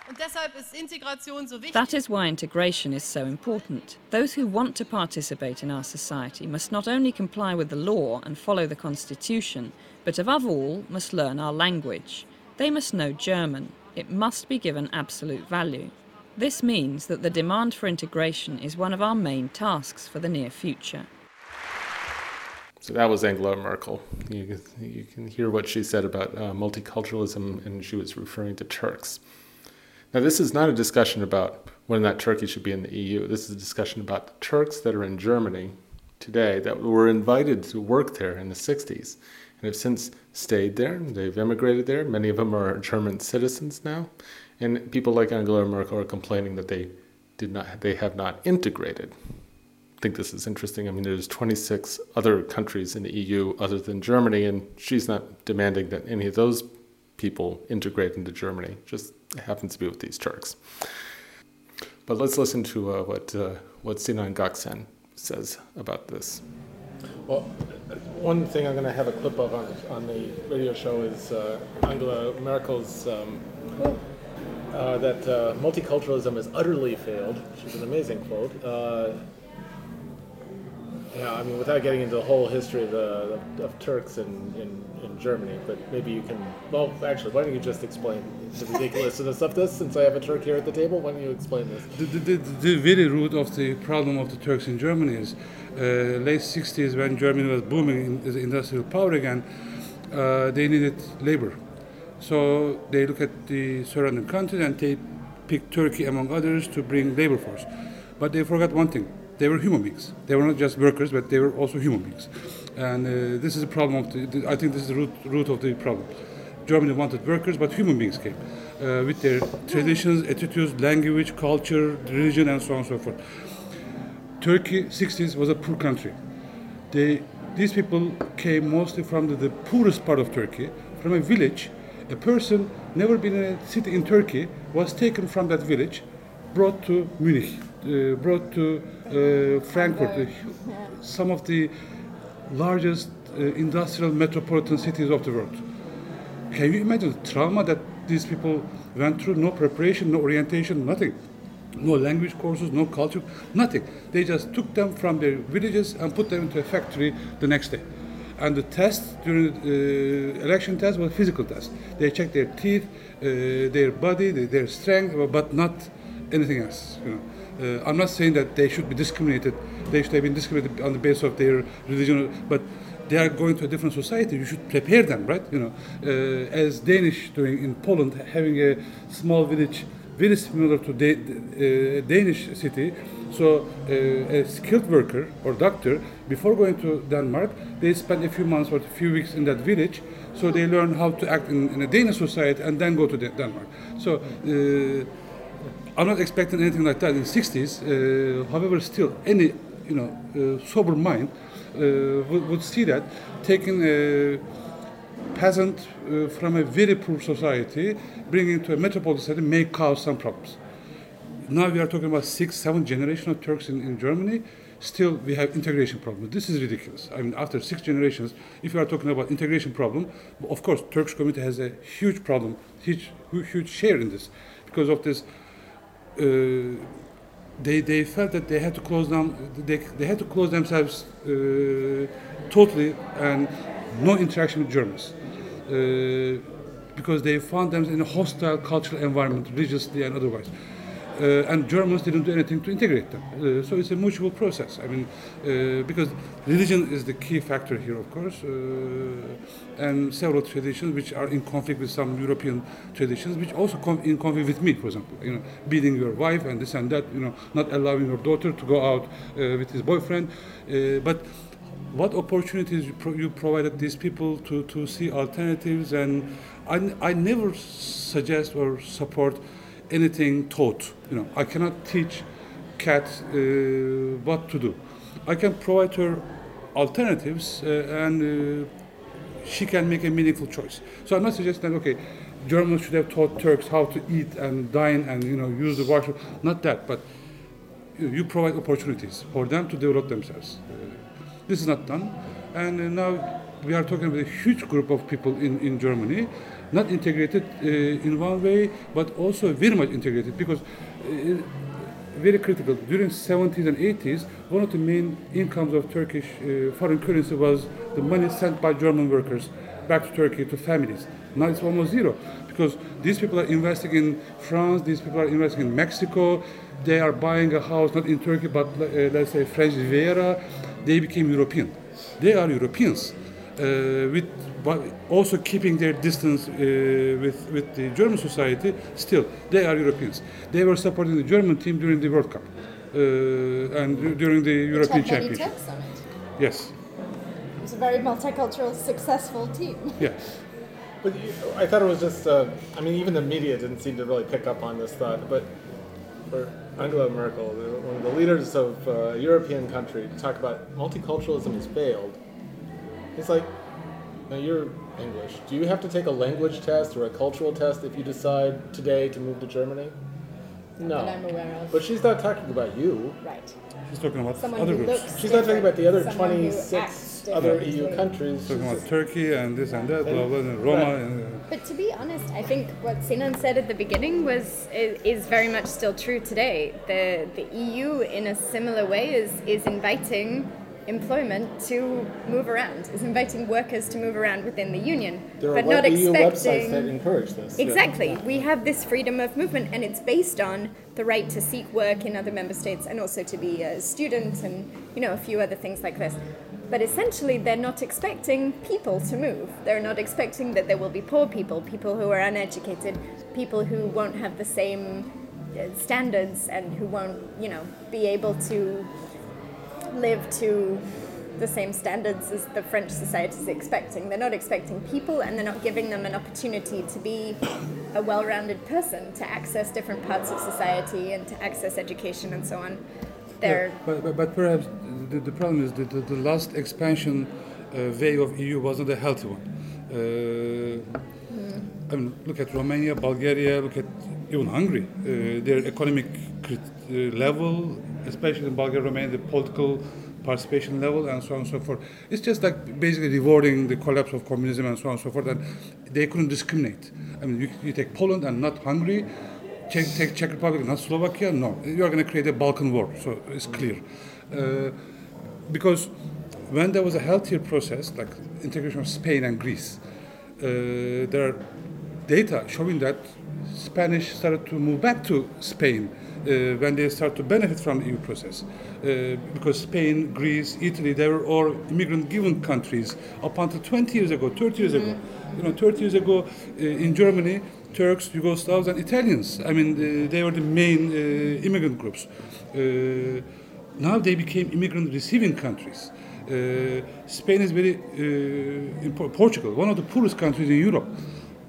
Speaker 6: Und deshalb ist Integration so wichtig.
Speaker 7: That is why integration is so important. Those who want to participate in our society must not only comply with the law and follow the constitution, but above all must learn our language. They must know German. It must be given absolute value. This means that the demand for integration is one of our main tasks for the near future.
Speaker 1: So that was Angela Merkel. You, you can hear what she said about uh, multiculturalism, and she was referring to Turks. Now, this is not a discussion about whether not Turkey should be in the EU. This is a discussion about the Turks that are in Germany today that were invited to work there in the 60s and have since stayed there. They've immigrated there. Many of them are German citizens now. And people like Angela Merkel are complaining that they did not, they have not integrated. I think this is interesting. I mean, there's 26 other countries in the EU other than Germany, and she's not demanding that any of those people integrate into Germany. Just happens to be with these Turks. But let's listen to uh, what uh, what Sinan Gökçen says about this. Well, one thing I'm going to have a clip of on, on the radio show is uh, Angela Merkel's um, uh, that uh, multiculturalism has utterly failed. She's an amazing quote. Uh, yeah, I mean, without getting into the whole history of, the, of, of Turks in, in, in Germany, but maybe you can. Well, actually, why don't you just explain the ridiculousness of this? Since I have a Turk here at the table, why don't you explain this?
Speaker 8: The, the, the, very root of the problem of the Turks in Germany is uh, late 60s when Germany was booming in, industrial power again, uh, they needed labor. So they look at the surrounding countries and they pick Turkey among others to bring labor force. But they forgot one thing. They were human beings. They were not just workers, but they were also human beings. And uh, this is the problem of the, the, I think this is the root, root of the problem. Germany wanted workers, but human beings came uh, with their traditions, attitudes, language, culture, religion, and so on and so forth. Turkey, 60s, was a poor country. They these people came mostly from the, the poorest part of Turkey, from a village. A person never been in a city in Turkey was taken from that village, brought to Munich, uh, brought to Frankfurt, uh, some of the largest uh, industrial metropolitan cities of the world. Can you imagine the trauma that these people went through? No preparation, no orientation, nothing. No language courses, no culture, nothing. They just took them from their villages and put them into a factory the next day. And the test during the uh, election test was physical test. They checked their teeth, uh, their body, their, their strength, but not anything else. You know. Uh, I'm not saying that they should be discriminated. They should have been discriminated on the basis of their religion, but they are going to a different society. You should prepare them, right? You know, uh, as Danish doing in Poland, having a small village, very similar to the uh, Danish city. So uh, a skilled worker or doctor, before going to Denmark, they spend a few months or a few weeks in that village. So they learn how to act in, in a Danish society and then go to Den- Denmark. So. I'm not expecting anything like that in the 60s. Uh, however, still, any you know uh, sober mind uh, would, would see that taking a peasant uh, from a very poor society, bringing to a metropolitan city may cause some problems. Now we are talking about six, seven generation of Turks in, in Germany. Still, we have integration problems. This is ridiculous. I mean, after six generations, if you are talking about integration problem, of course, Turkish community has a huge problem, huge, huge share in this, because of this they, they felt that they had to close down they, they had to close themselves uh, totally and no interaction with Germans. Uh, because they found them in a hostile cultural environment religiously and otherwise. uh, and Germans didn't do anything to integrate them. Uh, so it's a mutual process. I mean, uh, because religion is the key factor here, of course, uh, and several traditions which are in conflict with some European traditions, which also in conflict with me, for example. You know, beating your wife and this and that. You know, not allowing your daughter to go out uh, with his boyfriend, uh, but what opportunities you, pro- you provided these people to, to see alternatives and I, I never suggest or support anything taught you know. I cannot teach cat uh, what to do. I can provide her alternatives uh, and uh, she can make a meaningful choice. So i'm not suggesting that okay germans should have taught turks how to eat and dine and you know use the washroom. Not that but you, provide opportunities for them to develop themselves. This is not done. And uh, now we are talking about a huge group of people in, in germany not integrated uh, in one way, but also very much integrated because uh, very critical. During 70s and 80s, one of the main incomes of Turkish uh, foreign currency was the money sent by German workers back to Turkey to families. Now it's almost zero because these people are investing in France, these people are investing in Mexico, they are buying a house not in Turkey but uh, let's say French Riviera. They became European. They are Europeans. Uh, with but also keeping their distance uh, with with the German society. Still, they are Europeans. They were supporting the German team during the World Cup uh, and during the European
Speaker 9: Which
Speaker 8: Championship.
Speaker 9: Turks on.
Speaker 8: Yes,
Speaker 9: It was a very multicultural, successful team.
Speaker 8: yes.
Speaker 1: But you, I thought it was just, uh, I mean, even the media didn't seem to really pick up on this thought. But for Angela Merkel, one of the leaders of uh, a European country, to talk about multiculturalism has failed, it's like, now you're English. Do you have to take a language test or a cultural test if you decide today to move to Germany? No.
Speaker 9: That I'm aware of.
Speaker 1: But she's not talking about you.
Speaker 9: Right.
Speaker 8: She's talking about
Speaker 9: Someone
Speaker 8: other groups.
Speaker 1: She's not talking about the other
Speaker 9: Someone
Speaker 1: 26 other
Speaker 9: differently.
Speaker 1: EU countries. She's Talking
Speaker 8: about Turkey and this and that, blah blah, and Roma.
Speaker 1: Right.
Speaker 8: And, uh,
Speaker 10: But to be honest, I think what Sinan said at the beginning was is, is very much still true today. The the EU in a similar way is is inviting employment to move around, is inviting workers to move around within the union,
Speaker 1: There
Speaker 10: but not
Speaker 1: EU websites that
Speaker 10: expecting
Speaker 1: encourage this.
Speaker 10: Exactly. We have this freedom of movement, and it's based on the right to seek work in other member states and also to be a student and you know a few other things like this. But essentially, they're not expecting people to move. They're not expecting that there will be poor people, people who are uneducated, people who won't have the same uh, standards and who won't, you know, be able to live to the same standards as the French society is expecting. They're not expecting people and they're not giving them an opportunity to be a well rounded person, to access different parts of society and to access education and so on. They're
Speaker 8: Yeah, but, but, but perhaps the, the problem is that the, the last expansion uh, way of EU wasn't a healthy one. Uh, I mean, look at Romania, Bulgaria, look at even Hungary. Uh, their economic uh, level, especially in Bulgaria, Romania, the political participation level, and so on and so forth. It's just like basically rewarding the collapse of communism and so on and so forth. And they couldn't discriminate. I mean, you, you take Poland and not Hungary, Czech, take Czech Republic, and not Slovakia. No, you are going to create a Balkan war. So it's clear. Uh, because when there was a healthier process, like integration of Spain and Greece, uh, there are data showing that Spanish started to move back to Spain uh, when they start to benefit from the EU process. Uh, because Spain, Greece, Italy, they were all immigrant-given countries up until 20 years ago, 30 years ago. You know, 30 years ago uh, in Germany, Turks, Yugoslavs, and Italians. I mean, they were the main uh, immigrant groups. Uh, now they became immigrant receiving countries. Uh, Spain is very, uh, Portugal, one of the poorest countries in Europe,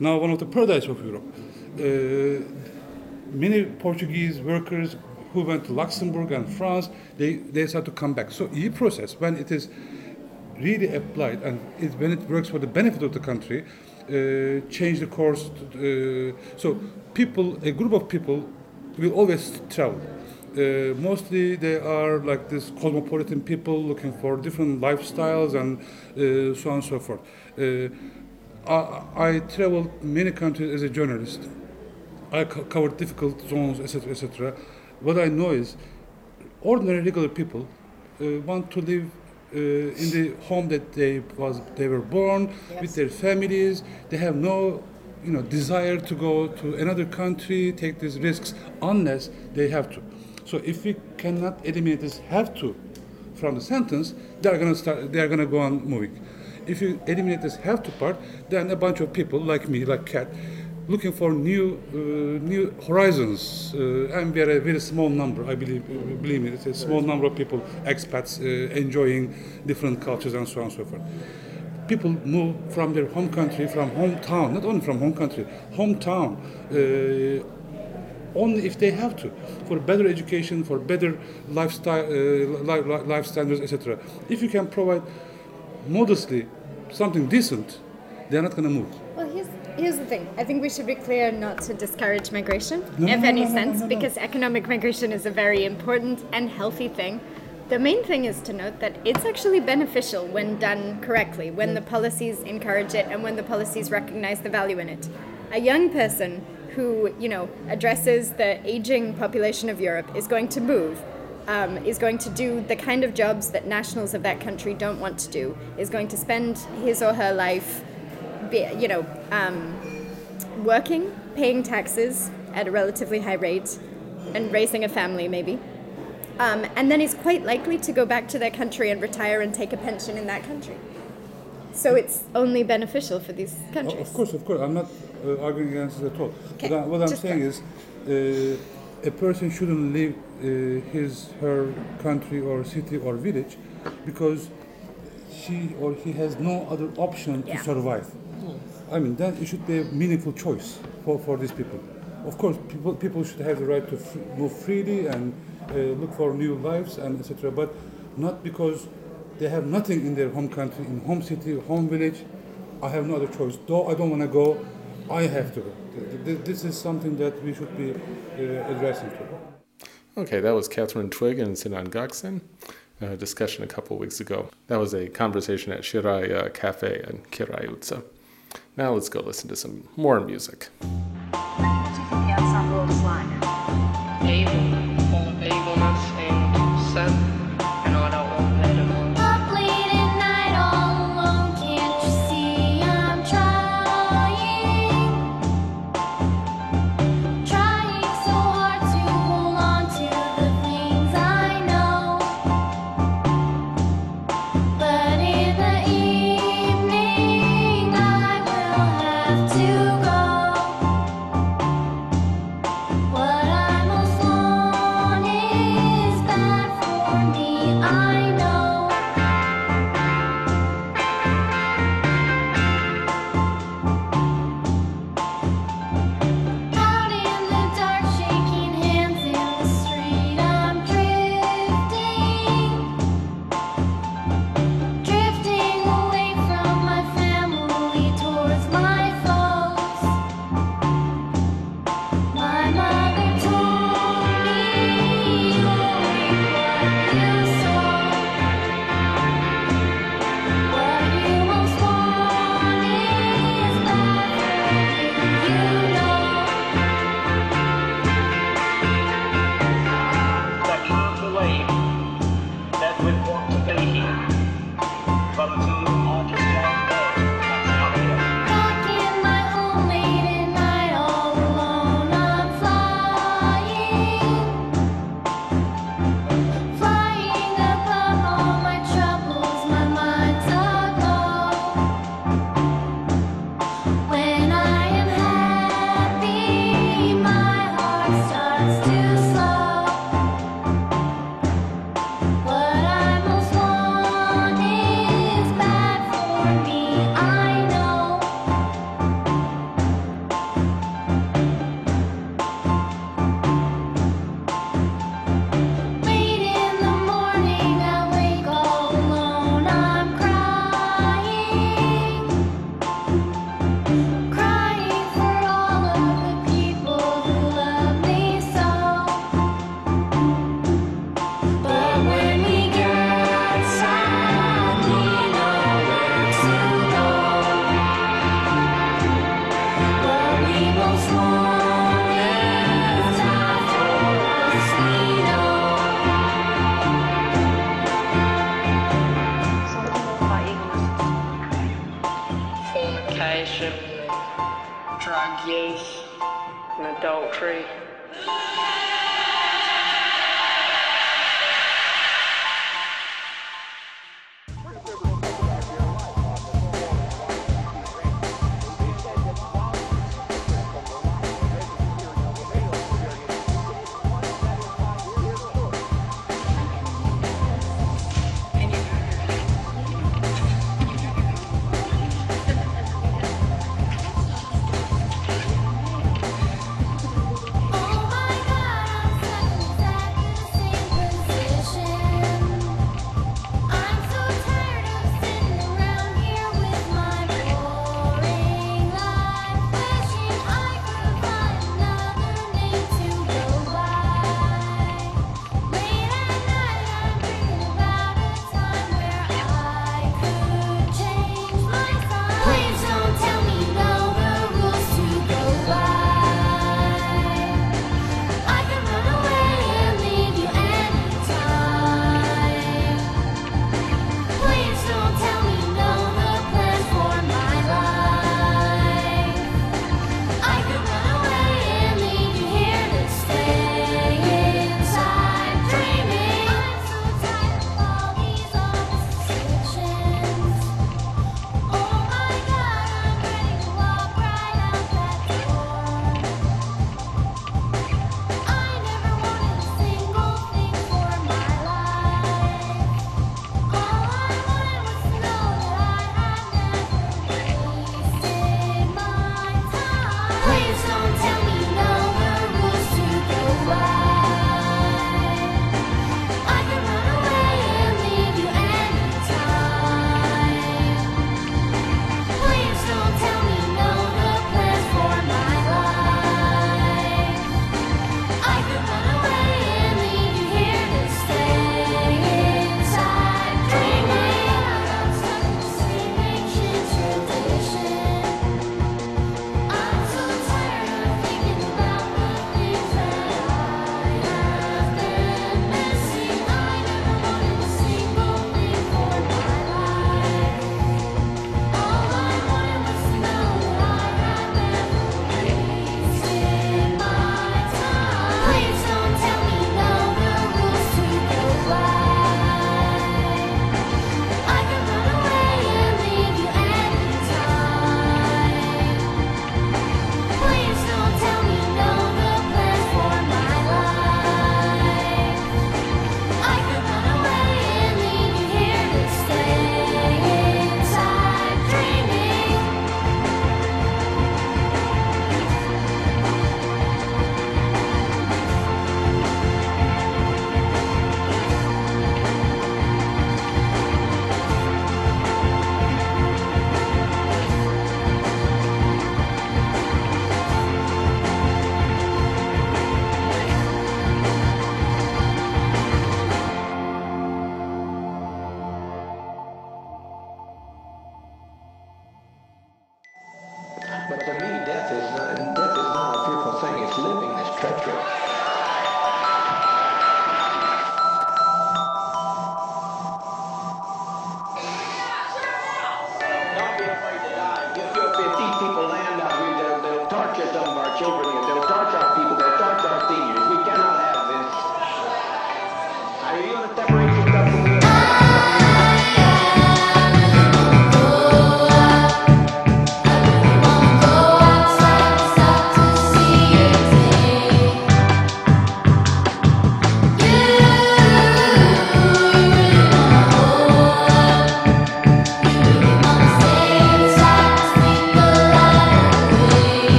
Speaker 8: now one of the paradise of Europe. Uh, many Portuguese workers who went to Luxembourg and France, they, they start to come back. So EU process, when it is really applied and it, when it works for the benefit of the country, uh, change the course. To, uh, so people, a group of people will always travel. Uh, mostly they are like this cosmopolitan people looking for different lifestyles and uh, so on and so forth. Uh, I, I traveled many countries as a journalist. I co- covered difficult zones, etc., etc. What I know is ordinary regular people uh, want to live uh, in the home that they was they were born with their families. They have no you know desire to go to another country, take these risks unless they have to. So if we cannot eliminate this have to from the sentence, they are going to start. They are going to go on moving. If you eliminate this have to part, then a bunch of people like me, like Kat, looking for new uh, new horizons. Uh, and we are a very small number, I believe. Believe me, it's a small number of people, expats, uh, enjoying different cultures and so on and so forth. People move from their home country, from hometown, not only from home country, hometown. Uh, only if they have to, for better education, for better lifestyle, uh, life, life, life standards, etc. If you can provide modestly something decent, they're not going to move.
Speaker 10: Well, here's, here's the thing. I think we should be clear not to discourage migration,
Speaker 8: No,
Speaker 10: if
Speaker 8: no,
Speaker 10: any
Speaker 8: no,
Speaker 10: sense, because economic migration is a very important and healthy thing. The main thing is to note that it's actually beneficial when done correctly, when the policies encourage it and when the policies recognize the value in it. A young person who, you know, addresses the aging population of Europe is going to move um, is going to do the kind of jobs that nationals of that country don't want to do, is going to spend his or her life, be, you know, um, working, paying taxes at a relatively high rate, and raising a family maybe. Um, and then is quite likely to go back to their country and retire and take a pension in that country. So it's only beneficial for these
Speaker 8: Oh,
Speaker 10: countries.
Speaker 8: Of course, of course. I'm not uh, arguing against it at all.
Speaker 10: Okay,
Speaker 8: What, I'm
Speaker 10: just
Speaker 8: saying is, uh, a person shouldn't leave uh, his, her country or city or village because she or he has no other option to survive. I mean, then it should be a meaningful choice for, for these people. Of course, people, people should have the right to move freely and uh, look for new lives and etc. But not because they have nothing in their home country, in home city, home village. I have no other choice. Though I don't want to go, I have to go. Th- th- This is something that we should be uh, addressing to.
Speaker 1: Okay, that was Catherine Twig and Sinan Gökçen. A discussion a couple weeks ago. That was a conversation at Sirály uh, Cafe in Király utca. Now let's go listen to some more music.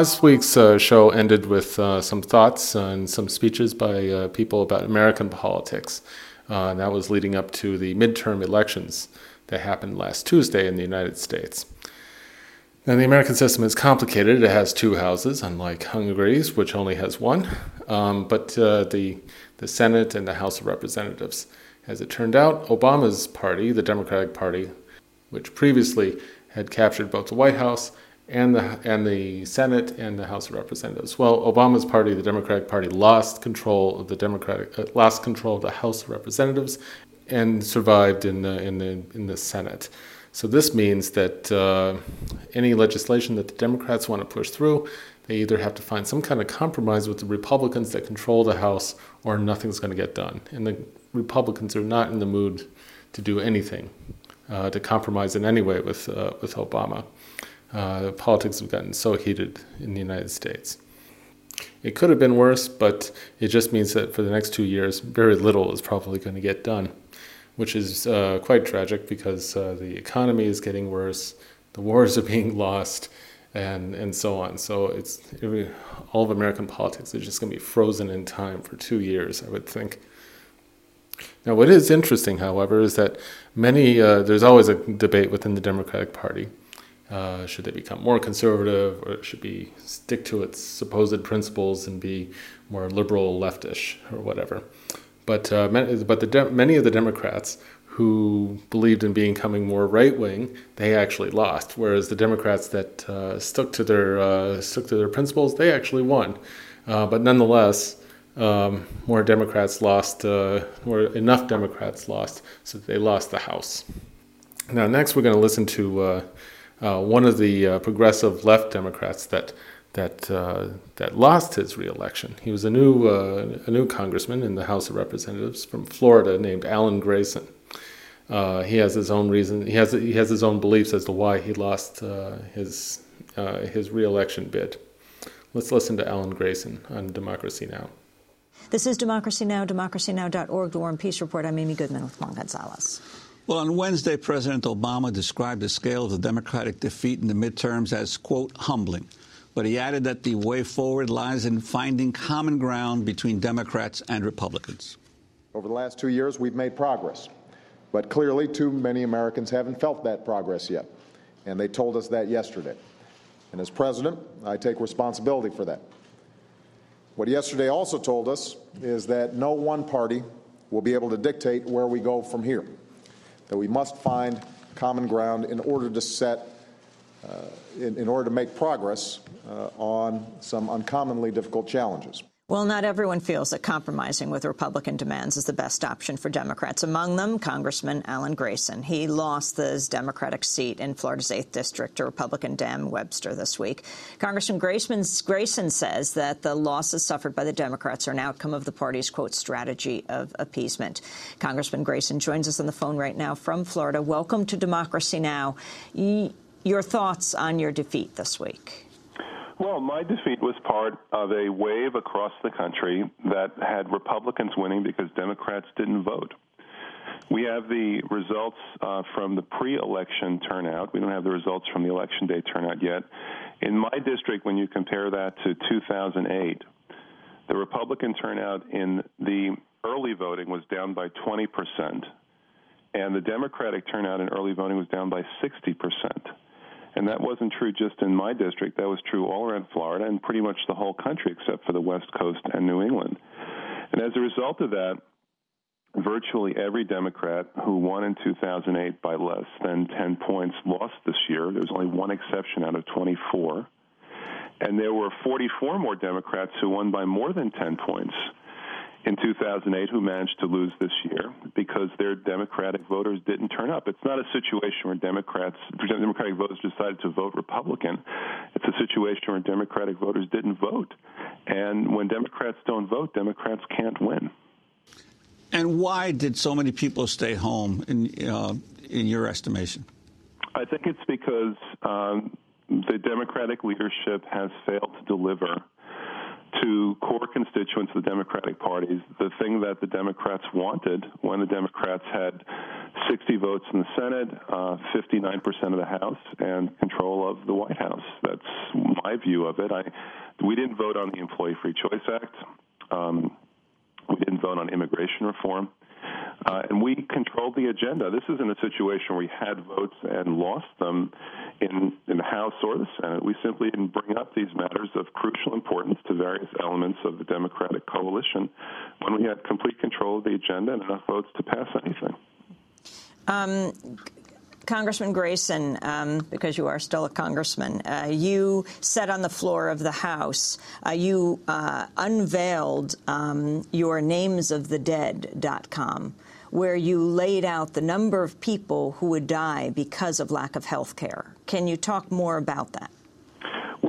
Speaker 1: Last week's uh, show ended with uh, some thoughts and some speeches by uh, people about American politics. Uh, that was leading up to the midterm elections that happened last Tuesday in the United States. Now, the American system is complicated. It has two houses, unlike Hungary's, which only has one. Um, but uh, the the Senate and the House of Representatives. As it turned out, Obama's party, the Democratic Party, which previously had captured both the White House and the and the Senate and the House of Representatives. Well, Obama's party, the Democratic Party, lost control of the Democratic uh, lost control of the House of Representatives and survived in the in the in the Senate. So this means that uh, any legislation that the Democrats want to push through, they either have to find some kind of compromise with the Republicans that control the House, or nothing's going to get done. And the Republicans are not in the mood to do anything, uh, to compromise in any way with uh, with Obama. Uh, politics have gotten so heated in the United States. It could have been worse, but it just means that for the next two years, very little is probably going to get done, which is uh, quite tragic because uh, the economy is getting worse, the wars are being lost, and and so on. So it's all of American politics is just going to be frozen in time for two years, I would think. Now, what is interesting, however, is that many uh, there's always a debate within the Democratic Party. Uh, should they become more conservative, or should be stick to its supposed principles and be more liberal, leftish, or whatever? But uh, but the de- many of the Democrats who believed in becoming more right wing, they actually lost. Whereas the Democrats that uh, stuck to their uh, stuck to their principles, they actually won. Uh, but nonetheless, um, more Democrats lost, or enough Democrats lost, so they lost the House. Now, next we're going to listen to uh, uh, one of the progressive left Democrats that that uh, that lost his reelection. He was a new uh, a new congressman in the House of Representatives from Florida named Alan Grayson. Uh, he has his own reason. He has he has his own beliefs as to why he lost uh, his uh, his reelection bid. Let's listen to Alan Grayson on Democracy Now.
Speaker 11: This is Democracy Now!, democracynow.org, the War and Peace Report. I'm Amy Goodman with Juan Gonzalez.
Speaker 12: Well, on Wednesday, President Obama described the scale of the Democratic defeat in the midterms as, quote, humbling. But he added that the way forward lies in finding common ground between Democrats and Republicans.
Speaker 13: Over the last two years, we've made progress. But clearly, too many Americans haven't felt that progress yet. And they told us that yesterday. And as president, I take responsibility for that. What yesterday also told us is that no one party will be able to dictate where we go from here, that we must find common ground in order to set, uh, in, in, order to make progress uh, on some uncommonly difficult challenges.
Speaker 11: Well, not everyone feels that compromising with Republican demands is the best option for Democrats. Among them, Congressman Alan Grayson. He lost his Democratic seat in Florida's 8th District to Republican Dan Webster this week. Congressman Grayson says that the losses suffered by the Democrats are an outcome of the party's, quote, strategy of appeasement. Congressman Grayson joins us on the phone right now from Florida. Welcome to Democracy Now! Your thoughts on your defeat this week?
Speaker 14: Well, my defeat was part of a wave across the country that had Republicans winning because Democrats didn't vote. We have the results uh, from the pre election turnout. We don't have the results from the election day turnout yet. In my district, when you compare that to 2008, the Republican turnout in the early voting was down by 20%, and the Democratic turnout in early voting was down by 60%. And that wasn't true just in my district. That was true all around Florida and pretty much the whole country except for the West Coast and New England. And as a result of that, virtually every Democrat who won in 2008 by less than 10 points lost this year. There was only one exception out of 24. And there were 44 more Democrats who won by more than 10 points in 2008 who managed to lose this year because their Democratic voters didn't turn up. It's not a situation where Democrats, Democratic voters decided to vote Republican. It's a situation where Democratic voters didn't vote. And when Democrats don't vote, Democrats can't win.
Speaker 12: And why did so many people stay home, in, uh, in your estimation?
Speaker 14: I think it's because um, the Democratic leadership has failed to deliver to core constituents of the Democratic parties the thing that the Democrats wanted when the Democrats had 60 votes in the Senate, uh, 59% of the House, and control of the White House. That's my view of it. I, we didn't vote on the Employee Free Choice Act. Um, we didn't vote on immigration reform. Uh, and we controlled the agenda. This isn't a situation where we had votes and lost them in, in the House or the Senate. We simply didn't bring up these matters of crucial importance to various elements of the Democratic coalition when we had complete control of the agenda and enough votes to pass anything.
Speaker 11: Um, Congressman Grayson, um, because you are still a congressman, uh, you said on the floor of the House, uh, you uh, unveiled um, your namesofthedead.com, where you laid out the number of people who would die because of lack of health care. Can you talk more about that?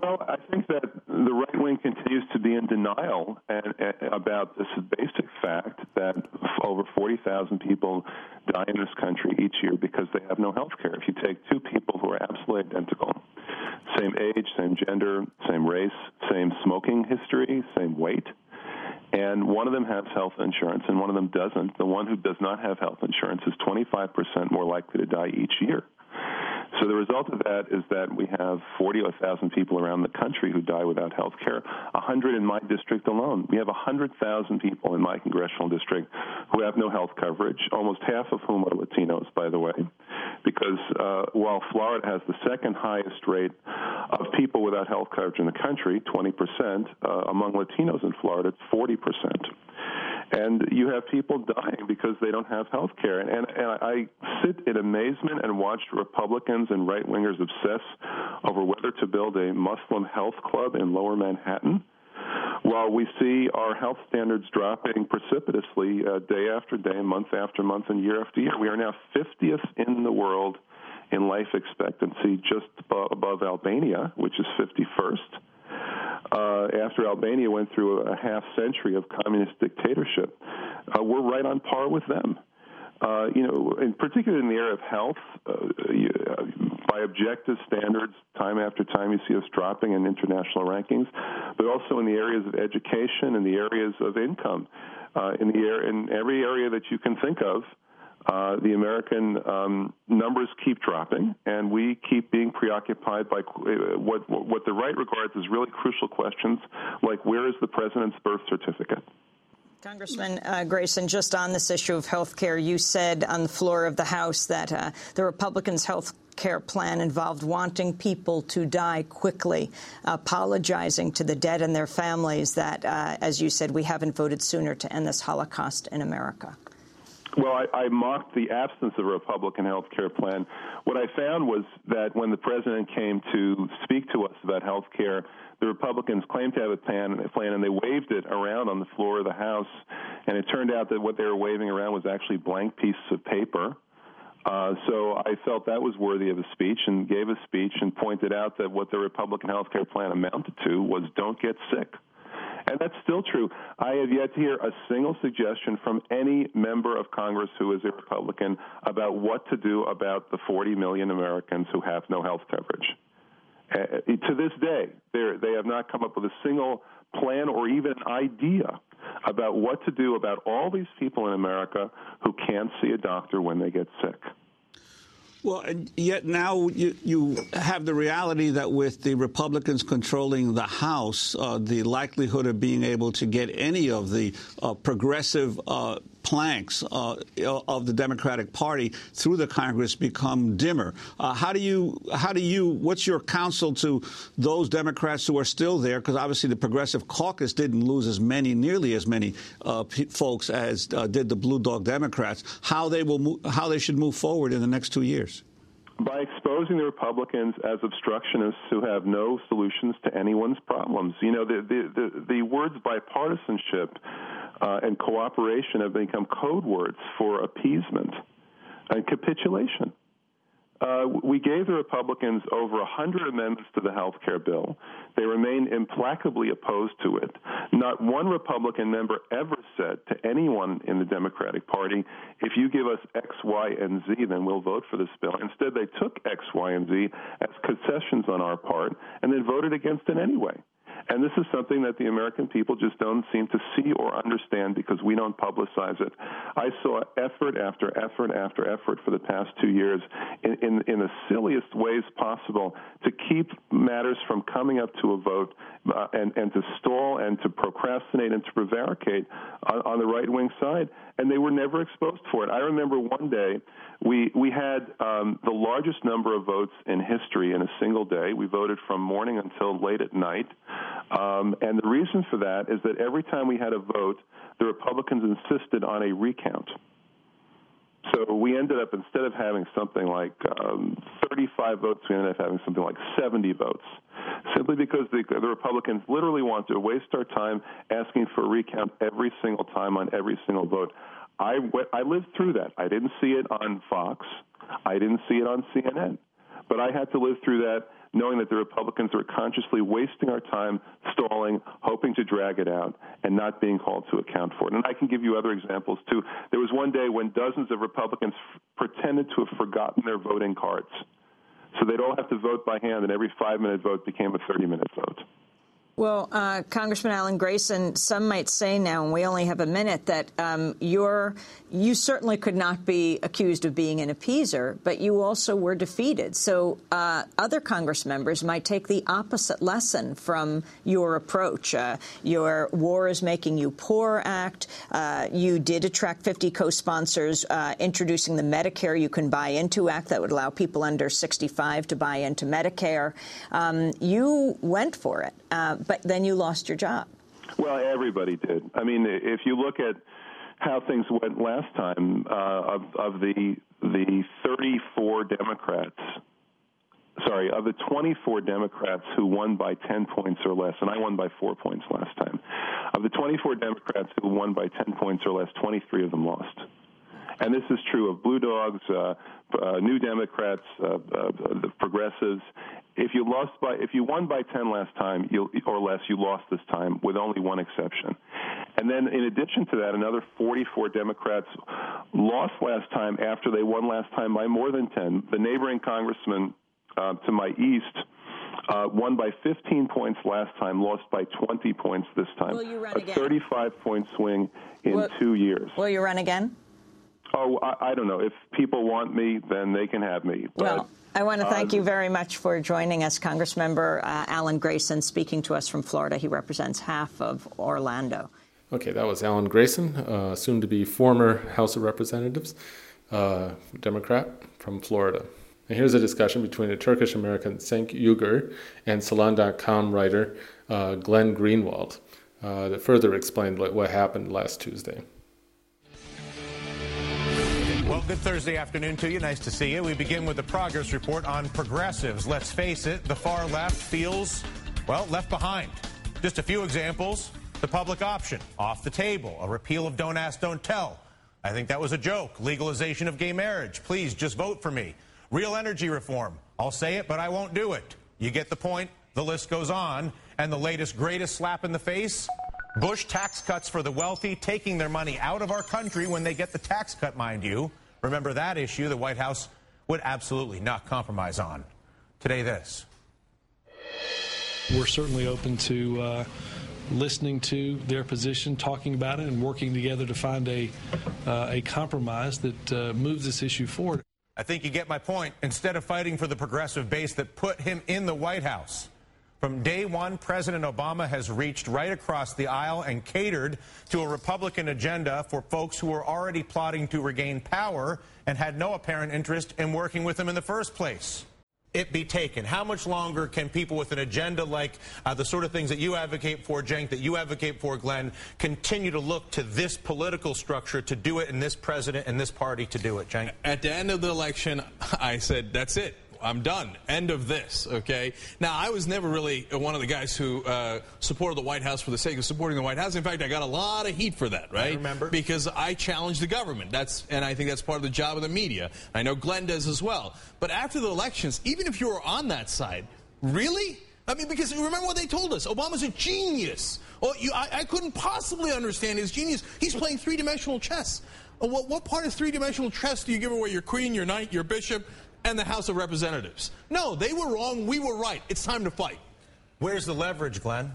Speaker 14: Well, I think that the right wing continues to be in denial and, and about this basic fact that over 40,000 people die in this country each year because they have no health care. If you take two people who are absolutely identical, same age, same gender, same race, same smoking history, same weight, and one of them has health insurance and one of them doesn't, the one who does not have health insurance is 25% more likely to die each year. So the result of that is that we have 40,000 people around the country who die without health care, 100 in my district alone. We have 100,000 people in my congressional district who have no health coverage, almost half of whom are Latinos, by the way, because uh, while Florida has the second highest rate of people without health coverage in the country, 20%, uh, among Latinos in Florida, it's 40% and you have people dying because they don't have health care. And, and, and I sit in amazement and watch Republicans and right wingers obsess over whether to build a Muslim health club in lower Manhattan. While we see our health standards dropping precipitously uh, day after day, month after month, and year after year, we are now 50th in the world in life expectancy, just above Albania, which is 51st uh, after Albania went through a half century of communist dictatorship, uh, we're right on par with them. Uh, you know, in particular in the area of health, uh, you, uh, by objective standards, time after time you see us dropping in international rankings, but also in the areas of education and the areas of income. Uh, in the air, in every area that you can think of, uh, the American um, numbers keep dropping, and we keep being preoccupied by uh, what what the right regards as really crucial questions, like where is the president's birth certificate?
Speaker 11: Congressman uh, Grayson, just on this issue of health care, you said on the floor of the House that uh, the Republicans' health care plan involved wanting people to die quickly, apologizing to the dead and their families that, uh, as you said, we haven't voted sooner to end this Holocaust in America.
Speaker 14: Well, I, I mocked the absence of a Republican health care plan. What I found was that when the president came to speak to us about health care, the Republicans claimed to have a plan, plan, and they waved it around on the floor of the House. And it turned out that what they were waving around was actually blank pieces of paper. Uh, so I felt that was worthy of a speech and gave a speech and pointed out that what the Republican health care plan amounted to was don't get sick. And that's still true. I have yet to hear a single suggestion from any member of Congress who is a Republican about what to do about the 40 million Americans who have no health coverage. Uh, to this day, they have not come up with a single plan or even idea about what to do about all these people in America who can't see a doctor when they get sick.
Speaker 12: Well, and yet now you, you have the reality that with the Republicans controlling the House, uh, the likelihood of being able to get any of the uh, progressive uh, planks uh, of the Democratic Party through the Congress become dimmer. Uh, how do you, how do you, what's your counsel to those Democrats who are still there? Because obviously the Progressive Caucus didn't lose as many, nearly as many uh, folks as uh, did the Blue Dog Democrats. How they will, how they should move forward in the next two years
Speaker 14: by exposing the Republicans as obstructionists who have no solutions to anyone's problems. You know, the the the, the words bipartisanship uh, and cooperation have become code words for appeasement and capitulation. Uh, we gave the Republicans over 100 amendments to the health care bill. They remain implacably opposed to it. Not one Republican member ever said to anyone in the Democratic Party, if you give us X, Y, and Z, then we'll vote for this bill. Instead, they took X, Y, and Z as concessions on our part and then voted against it anyway. And this is something that the American people just don't seem to see or understand because we don't publicize it. I saw effort after effort after effort for the past two years in, in, in the silliest ways possible to keep matters from coming up to a vote uh, and, and to stall and to procrastinate and to prevaricate on, on the right wing side. And they were never exposed for it. I remember one day we, we had um, the largest number of votes in history in a single day. We voted from morning until late at night. Um, and the reason for that is that every time we had a vote, the Republicans insisted on a recount. So we ended up, instead of having something like um, 35 votes, we ended up having something like 70 votes, simply because the, the Republicans literally want to waste our time asking for a recount every single time on every single vote. I, I lived through that. I didn't see it on Fox. I didn't see it on CNN. But I had to live through that knowing that the Republicans were consciously wasting our time, stalling, hoping to drag it out, and not being called to account for it. And I can give you other examples, too. There was one day when dozens of Republicans f- pretended to have forgotten their voting cards. So they'd all have to vote by hand, and every five minute vote became a 30 minute vote.
Speaker 11: Well, uh, Congressman Alan Grayson, some might say now, and we only have a minute, that um, you're, you certainly could not be accused of being an appeaser, but you also were defeated. So uh, other Congress members might take the opposite lesson from your approach. Uh, your War is Making You Poor Act, uh, you did attract 50 co-sponsors, uh, introducing the Medicare You Can Buy Into Act that would allow people under 65 to buy into Medicare. Um, you went for it. Uh, but then you lost your job.
Speaker 14: Well, everybody did. I mean, if you look at how things went last time, uh, of, of the the 34 Democrats, sorry, of the 24 Democrats who won by 10 points or less, and I won by four points last time. Of the 24 Democrats who won by 10 points or less, 23 of them lost. And this is true of Blue Dogs, uh, uh, New Democrats, uh, uh, the Progressives. If you lost by, if you won by 10 last time you, or less, you lost this time, with only one exception. And then, in addition to that, another 44 Democrats lost last time after they won last time by more than 10. The neighboring congressman uh, to my east. Uh, won by 15 points last time, lost by 20 points this time.
Speaker 11: Will you run
Speaker 14: a
Speaker 11: again?
Speaker 14: 35 point swing in
Speaker 11: Will-
Speaker 14: two years.
Speaker 11: Will you run again?
Speaker 14: Oh, I, I don't know. If people want me, then they can have me. But,
Speaker 11: Well, I want to thank you very much for joining us, Congressmember uh, Alan Grayson, speaking to us from Florida. He represents half of Orlando.
Speaker 1: Okay, that was Alan Grayson, uh, soon to be former House of Representatives, uh, Democrat from Florida. And here's a discussion between a Turkish American Cenk Uygur and Salon.com writer uh, Glenn Greenwald uh, that further explained what what happened last Tuesday.
Speaker 15: Well, good Thursday afternoon to you. Nice to see you. We begin with the progress report on progressives. Let's face it, the far left feels, well, left behind. Just a few examples. The public option, off the table. A repeal of Don't Ask, Don't Tell. I think that was a joke. Legalization of gay marriage. Please just vote for me. Real energy reform. I'll say it, but I won't do it. You get the point. The list goes on. And the latest, greatest slap in the face Bush tax cuts for the wealthy, taking their money out of our country when they get the tax cut, mind you. Remember that issue the White House would absolutely not compromise on. Today, this.
Speaker 16: We're certainly open to uh, listening to their position, talking about it, and working together to find a, uh, a compromise that uh, moves this issue forward.
Speaker 15: I think you get my point. Instead of fighting for the progressive base that put him in the White House, from day one, President Obama has reached right across the aisle and catered to a Republican agenda for folks who were already plotting to regain power and had no apparent interest in working with him in the first place. It be taken. How much longer can people with an agenda like uh, the sort of things that you advocate for, Cenk, that you advocate for, Glenn, continue to look to this political structure to do it and this president and this party to do it, Cenk?
Speaker 17: At the end of the election, I said, that's it. I'm done. End of this. Okay. Now, I was never really one of the guys who uh, supported the White House for the sake of supporting the White House. In fact, I got a lot of heat for that. Right.
Speaker 15: I remember.
Speaker 17: because I challenged the government. That's and I think that's part of the job of the media. I know Glenn does as well. But after the elections, even if you were on that side, really. I mean, because remember what they told us? Obama's a genius. Oh, you, I, I couldn't possibly understand his genius. He's playing three-dimensional chess. Oh, What, what part of three-dimensional chess do you give away your queen, your knight, your bishop, and the House of Representatives? No, they were wrong. We were right. It's time to fight.
Speaker 15: Where's the leverage, Glenn?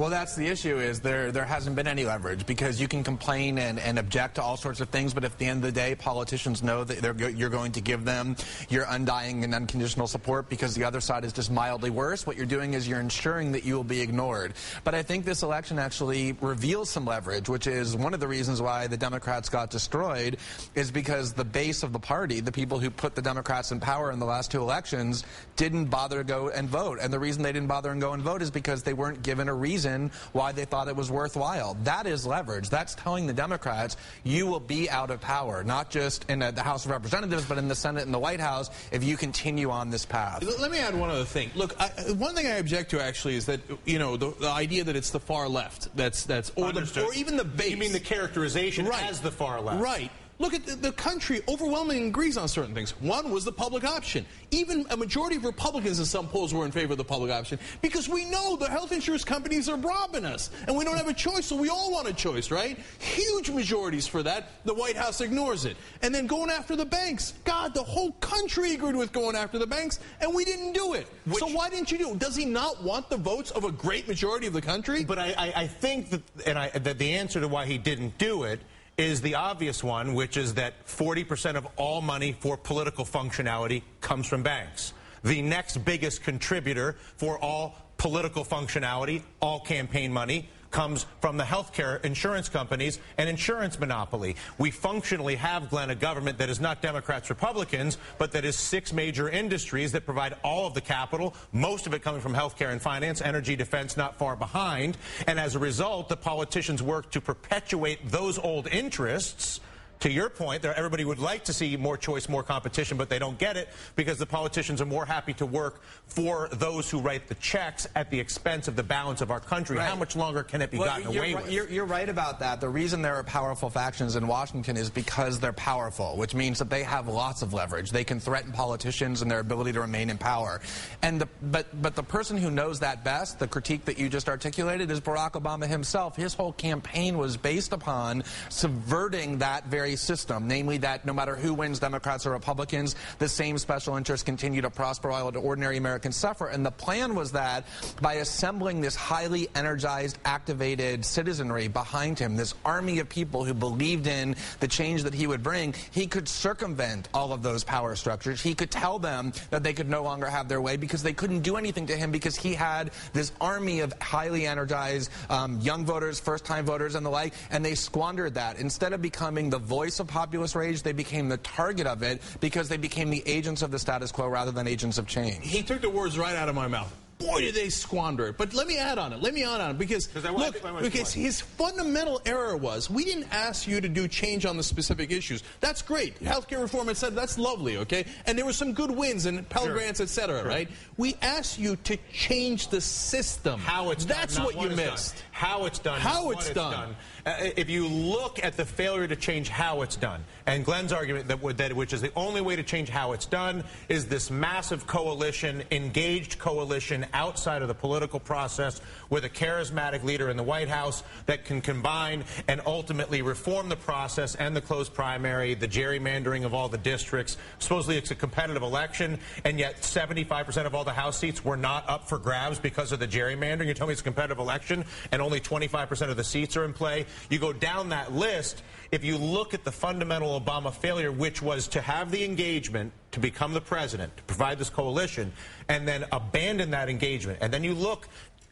Speaker 18: Well, that's the issue is there there hasn't been any leverage because you can complain and, and object to all sorts of things, but at the end of the day, politicians know that you're going to give them your undying and unconditional support because the other side is just mildly worse. What you're doing is you're ensuring that you will be ignored. But I think this election actually reveals some leverage, which is one of the reasons why the Democrats got destroyed is because the base of the party, the people who put the Democrats in power in the last two elections, didn't bother to go and vote. And the reason they didn't bother and go and vote is because they weren't given a reason why they thought it was worthwhile. That is leverage. That's telling the Democrats you will be out of power, not just in uh, the House of Representatives, but in the Senate and the White House if you continue on this path.
Speaker 17: Let me add one other thing. Look, I, uh, one thing I object to actually is that you know the, the idea that it's the far left. That's that's or, the,
Speaker 15: Understood.
Speaker 17: or even the base.
Speaker 15: You mean the characterization as the far left?
Speaker 17: Right. Look at the, the country overwhelmingly agrees on certain things. One was the public option. Even a majority of Republicans in some polls were in favor of the public option because we know the health insurance companies are robbing us and we don't have a choice, so we all want a choice, right? Huge majorities for that. The White House ignores it. And then going after the banks. God, the whole country agreed with going after the banks and we didn't do it. so why didn't you do it? Does he not want the votes of a great majority of the country?
Speaker 15: But I, I, I think that, and I, that the answer to why he didn't do it is the obvious one, which is that 40% of all money for political functionality comes from banks. The next biggest contributor for all political functionality, all campaign money, comes from the healthcare insurance companies and insurance monopoly. We functionally have, Glenn, a government that is not Democrats, Republicans, but that is six major industries that provide all of the capital, most of it coming from healthcare and finance, energy, defense not far behind. And as a result, the politicians work to perpetuate those old interests. To your point, there, everybody would like to see more choice, more competition, but they don't get it because the politicians are more happy to work for those who write the checks at the expense of the balance of our country. How much longer can it be
Speaker 18: Well,
Speaker 15: gotten
Speaker 18: you're,
Speaker 15: away
Speaker 18: right-
Speaker 15: with?
Speaker 18: You're, you're right about that. The reason there are powerful factions in Washington is because they're powerful, which means that they have lots of leverage. They can threaten politicians and their ability to remain in power. And the, but but the person who knows that best, the critique that you just articulated, is Barack Obama himself. His whole campaign was based upon subverting that very system, namely that no matter who wins, Democrats or Republicans, the same special interests continue to prosper while ordinary Americans suffer. And the plan was that by assembling this highly energized, activated citizenry behind him, this army of people who believed in the change that he would bring, he could circumvent all of those power structures. He could tell them that they could no longer have their way because they couldn't do anything to him because he had this army of highly energized um, young voters, first time voters, and the like, and they squandered that. Instead of becoming the voice of populist rage, they became the target of it because they became the agents of the status quo rather than agents of change.
Speaker 17: He took the words right out of my mouth. Boy, did they squander it. But let me add on it. Let me add on it because
Speaker 15: I
Speaker 17: look,
Speaker 15: I want-
Speaker 17: because his fundamental error was we didn't ask you to do change on the specific issues. That's great. Healthcare reform, et cetera, that's lovely, okay? And there were some good wins and Pell
Speaker 15: Sure.
Speaker 17: Grants, et cetera,
Speaker 15: Sure.
Speaker 17: right? We asked you to change the system.
Speaker 15: How it's
Speaker 17: That's
Speaker 15: done, not
Speaker 17: what you
Speaker 15: it's
Speaker 17: missed.
Speaker 15: Done. How it's done.
Speaker 17: How
Speaker 15: not
Speaker 17: it's
Speaker 15: what
Speaker 17: done.
Speaker 15: Uh, if you look at the failure to change how it's done, and Glenn's argument that, that which is the only way to change how it's done is this massive coalition, engaged coalition outside of the political process with a charismatic leader in the White House that can combine and ultimately reform the process and the closed primary, the gerrymandering of all the districts. Supposedly it's a competitive election, and yet 75% of all the House seats were not up for grabs because of the gerrymandering. You tell me it's a competitive election and only 25% of the seats are in play. You go down that list, if you look at the fundamental Obama failure, which was to have the engagement to become the president, to provide this coalition, and then abandon that engagement, and then you look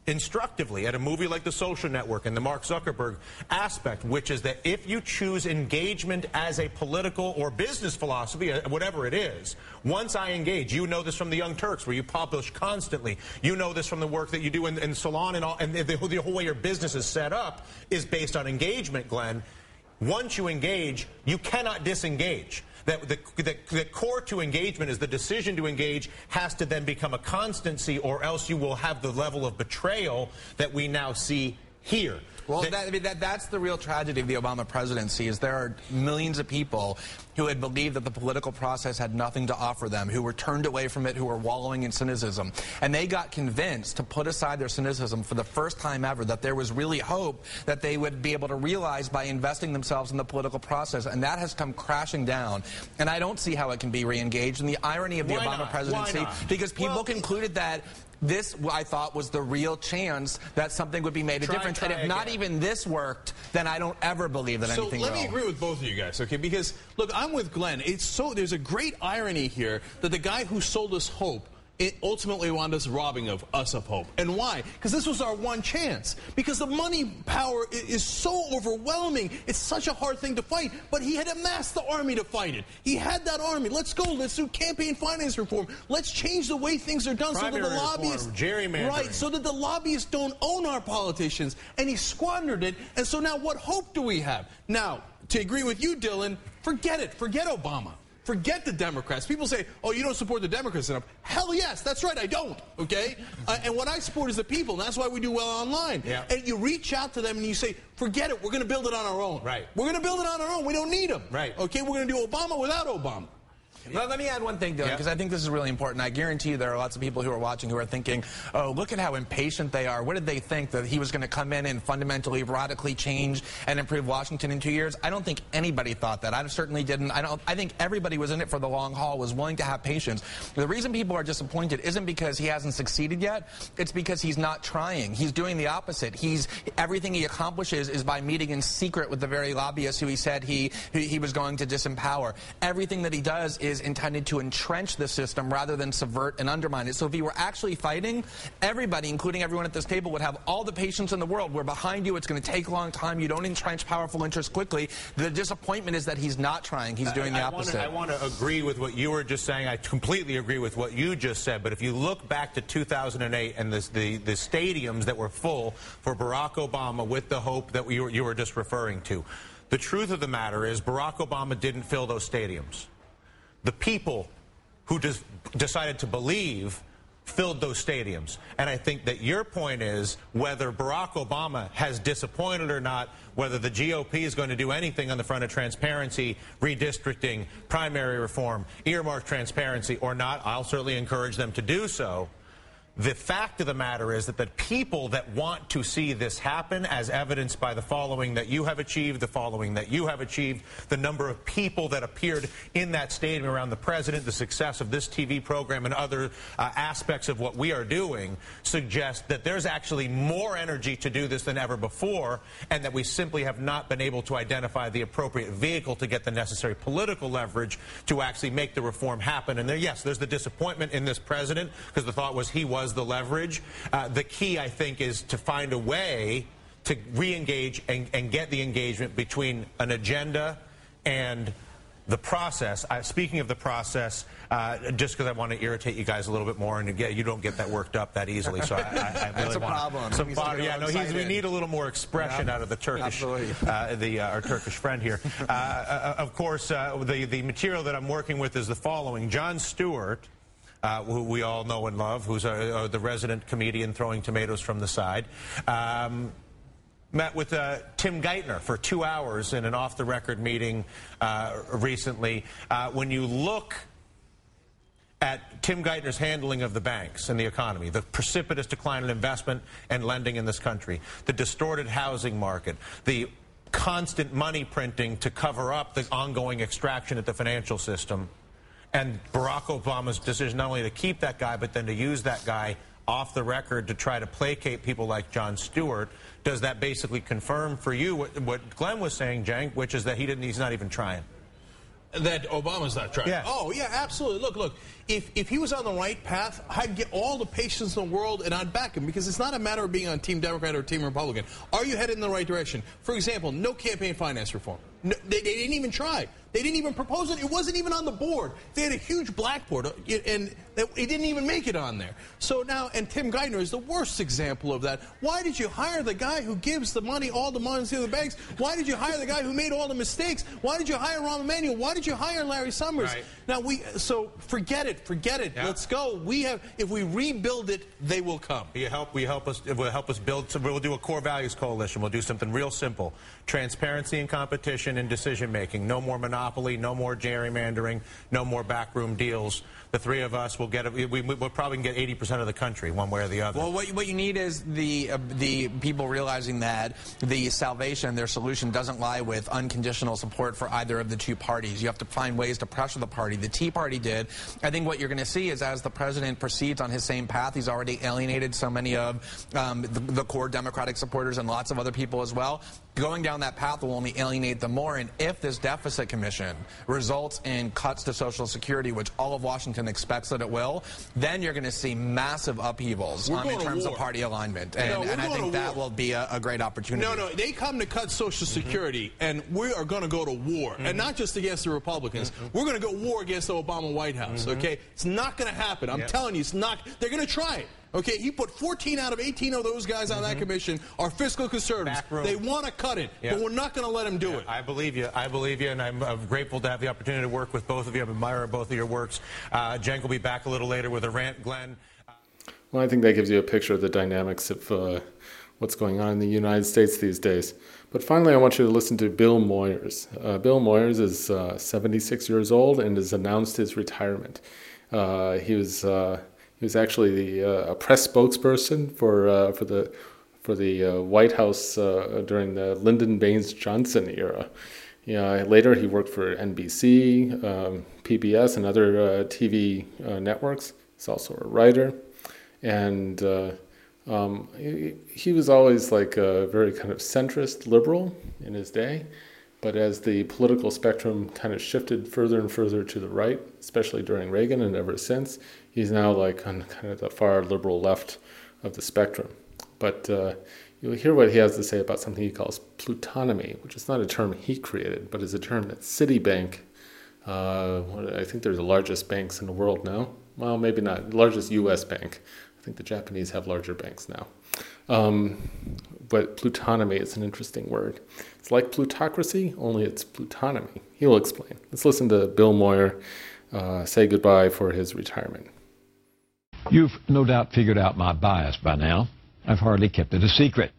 Speaker 15: instructively at a movie like The Social Network and the Mark Zuckerberg aspect, which is that if you choose engagement as a political or business philosophy, uh, whatever it is, once I engage, you know this from the Young Turks, where you publish constantly. You know this from the work that you do in, in Salon and, all, and the, the whole way your business is set up is based on engagement, Glenn. Once you engage, you cannot disengage. That the, the, the core to engagement is the decision to engage has to then become a constancy, or else you will have the level of betrayal that we now see here.
Speaker 18: Well, that, I mean, that, that's the real tragedy of the Obama presidency is there are millions of people who had believed that the political process had nothing to offer them, who were turned away from it, who were wallowing in cynicism. And they got convinced to put aside their cynicism for the first time ever, that there was really hope that they would be able to realize by investing themselves in the political process. And that has come crashing down. And I don't see how it can be re-engaged. And the irony of the
Speaker 15: Why
Speaker 18: Obama
Speaker 15: not?
Speaker 18: presidency, because people
Speaker 15: Well,
Speaker 18: concluded that This, I thought, was the real chance that something would be made a
Speaker 17: Try-
Speaker 18: difference.
Speaker 17: try
Speaker 18: and if not even this worked, then I don't ever believe that
Speaker 17: so
Speaker 18: anything
Speaker 17: let
Speaker 18: will.
Speaker 17: me agree with both of you guys, okay? Because look, I'm with Glenn. It's so there's a great irony here that the guy who sold us hope. It ultimately wound us robbing of us of hope. And why? Because this was our one chance. Because the money power is so overwhelming. It's such a hard thing to fight. But he had amassed the army to fight it. He had that army. Let's go. Let's do campaign finance reform. Let's change the way things are done so that the lobbyists
Speaker 15: reform, gerrymandering.
Speaker 17: right so that the lobbyists don't own our politicians. And he squandered it. And so now what hope do we have? Now, to agree with you, Dylan, forget it. Forget Obama. Forget the Democrats. People say, oh, you don't support the Democrats enough. Hell yes, that's right, I don't, okay? Uh, and what I support is the people, and that's why we do well online.
Speaker 15: Yeah.
Speaker 17: And you reach out to them and you say, forget it, we're going to build it on our own. Right. We're going to build it on our own. We don't need them. Right. Okay, we're going to do Obama without Obama.
Speaker 18: Well, let me add one thing, Dylan, because I think this is really important. I guarantee you there are lots of people who are watching who are thinking, oh, look at how impatient they are. What did they think that he was going to come in and fundamentally, radically change and improve Washington in two years? I don't think anybody thought that. I certainly didn't. I don't. I think everybody was in it for the long haul, was willing to have patience. The reason people are disappointed isn't because he hasn't succeeded yet. It's because he's not trying. He's doing the opposite. He's everything he accomplishes is by meeting in secret with the very lobbyists who he said he he, he was going to disempower. Everything that he does is intended to entrench the system rather than subvert and undermine it. So if you were actually fighting, everybody, including everyone at this table, would have all the patience in the world. We're behind you. It's going to take a long time. You don't entrench powerful interests quickly. The disappointment is that he's not trying. He's doing the
Speaker 15: I- I
Speaker 18: opposite.
Speaker 15: Wanna, I want to agree with what you were just saying. I completely agree with what you just said. But if you look back to 2008 and this, the, the stadiums that were full for Barack Obama with the hope that you were, you were just referring to, the truth of the matter is Barack Obama didn't fill those stadiums. The people who just decided to believe filled those stadiums. And I think that your point is whether Barack Obama has disappointed or not, whether the GOP is going to do anything on the front of transparency, redistricting, primary reform, earmark transparency or not, I'll certainly encourage them to do so. The fact of the matter is that the people that want to see this happen, as evidenced by the following that you have achieved, the following that you have achieved, the number of people that appeared in that stadium around the president, the success of this TV program, and other uh, aspects of what we are doing, suggest that there's actually more energy to do this than ever before, and that we simply have not been able to identify the appropriate vehicle to get the necessary political leverage to actually make the reform happen. And there, yes, there's the disappointment in this president because the thought was he was the leverage. Uh, the key, I think, is to find a way to re-engage and, and get the engagement between an agenda and the process. Uh, speaking of the process, uh, just because I want to irritate you guys a little bit more, and again, you don't get that worked up that easily, so I, I, I really
Speaker 18: That's a
Speaker 15: want
Speaker 18: problem.
Speaker 15: Some
Speaker 18: getting
Speaker 15: yeah, no, we need a little more expression
Speaker 18: Yeah.
Speaker 15: out of the Turkish, uh, the uh, our Turkish friend here. Uh, uh, of course, uh, the the material that I'm working with is the following: Jon Stewart. Uh, who we all know and love, who's uh, uh, the resident comedian throwing tomatoes from the side. Um, met with uh, Tim Geithner for two hours in an off the record meeting uh, recently. Uh, when you look at Tim Geithner's handling of the banks and the economy, the precipitous decline in investment and lending in this country, the distorted housing market, the constant money printing to cover up the ongoing extraction at the financial system, and Barack Obama's decision not only to keep that guy, but then to use that guy off the record to try to placate people like Jon Stewart, does that basically confirm for you what, what Glenn was saying, Cenk, which is that he didn't, he's not even trying?
Speaker 17: That Obama's not trying.
Speaker 15: Yeah.
Speaker 17: Oh, yeah, absolutely. Look, look. If if he was on the right path, I'd get all the patience in the world and I'd back him because it's not a matter of being on Team Democrat or Team Republican. Are you headed in the right direction? For example, no campaign finance reform. No, they, they didn't even try. They didn't even propose it. It wasn't even on the board. They had a huge blackboard, uh, and it didn't even make it on there. So now, and Tim Geithner is the worst example of that. Why did you hire the guy who gives the money, all the money to the banks? Why did you hire the guy who made all the mistakes? Why did you hire Rahm Emanuel? Why did you hire Larry Summers?
Speaker 15: Right.
Speaker 17: Now we so forget it, forget it. Let's go. We have if we rebuild it, they will come.
Speaker 15: You help. We help us. It will help us build. So we'll do a core values coalition. We'll do something real simple: transparency and competition. In decision making. No more monopoly, no more gerrymandering, no more backroom deals. The three of us will get, we, we, we'll probably get 80% of the country, one way or the other.
Speaker 18: Well, what you, what you need is the uh, the people realizing that the salvation, their solution, doesn't lie with unconditional support for either of the two parties. You have to find ways to pressure the party. The Tea Party did. I think what you're going to see is as the president proceeds on his same path, he's already alienated so many of um, the, the core Democratic supporters and lots of other people as well. Going down that path will only alienate them more. And if this deficit commission results in cuts to Social Security, which all of Washington expects that it will, then you're going to see massive upheavals um, in terms of party alignment. And,
Speaker 17: we're
Speaker 18: and I think that will be a, a great opportunity.
Speaker 17: No, no, they come to cut Social mm-hmm. Security, and we are going to go to war, and mm-hmm. not just against the Republicans. Mm-hmm. We're going to go war against the Obama White House. Okay, it's not going to happen. I'm
Speaker 15: Yeah.
Speaker 17: telling you, it's not. They're going to try it. Okay, he put 14 out of 18 of those guys on that commission are fiscal conservatives. They want to cut it,
Speaker 15: Yeah.
Speaker 17: but we're not going to let them do it.
Speaker 15: I believe you. I believe you, and I'm, uh grateful to have the opportunity to work with both of you. I admire both of your works. Uh, Cenk will be back a little later with a rant. Glenn.
Speaker 1: Well, I think that gives you a picture of the dynamics of uh, what's going on in the United States these days. But finally, I want you to listen to Bill Moyers. Uh, Bill Moyers is uh, 76 years old and has announced his retirement. Uh, he was uh, he was actually the uh, a press spokesperson for uh, for the for the uh, White House during the Lyndon Baines Johnson era. Yeah, later he worked for NBC, um, PBS, and other uh, TV uh, networks. He's also a writer, and uh, um, he, he was always like a very kind of centrist liberal in his day. But as the political spectrum kind of shifted further and further to the right, especially during Reagan and ever since, he's now like on kind of the far liberal left of the spectrum. But uh, you'll hear what he has to say about something he calls plutonomy, which is not a term he created, but is a term that Citibank, uh, I think they're the largest banks in the world now. Well, maybe not, largest U.S. bank. I think the Japanese have larger banks now. Um, but plutonomy is an interesting word. It's like plutocracy, only it's plutonomy. He will explain. Let's listen to Bill Moyer uh, say goodbye for his retirement.
Speaker 19: You've no doubt figured out my bias by now. I've hardly kept it a secret.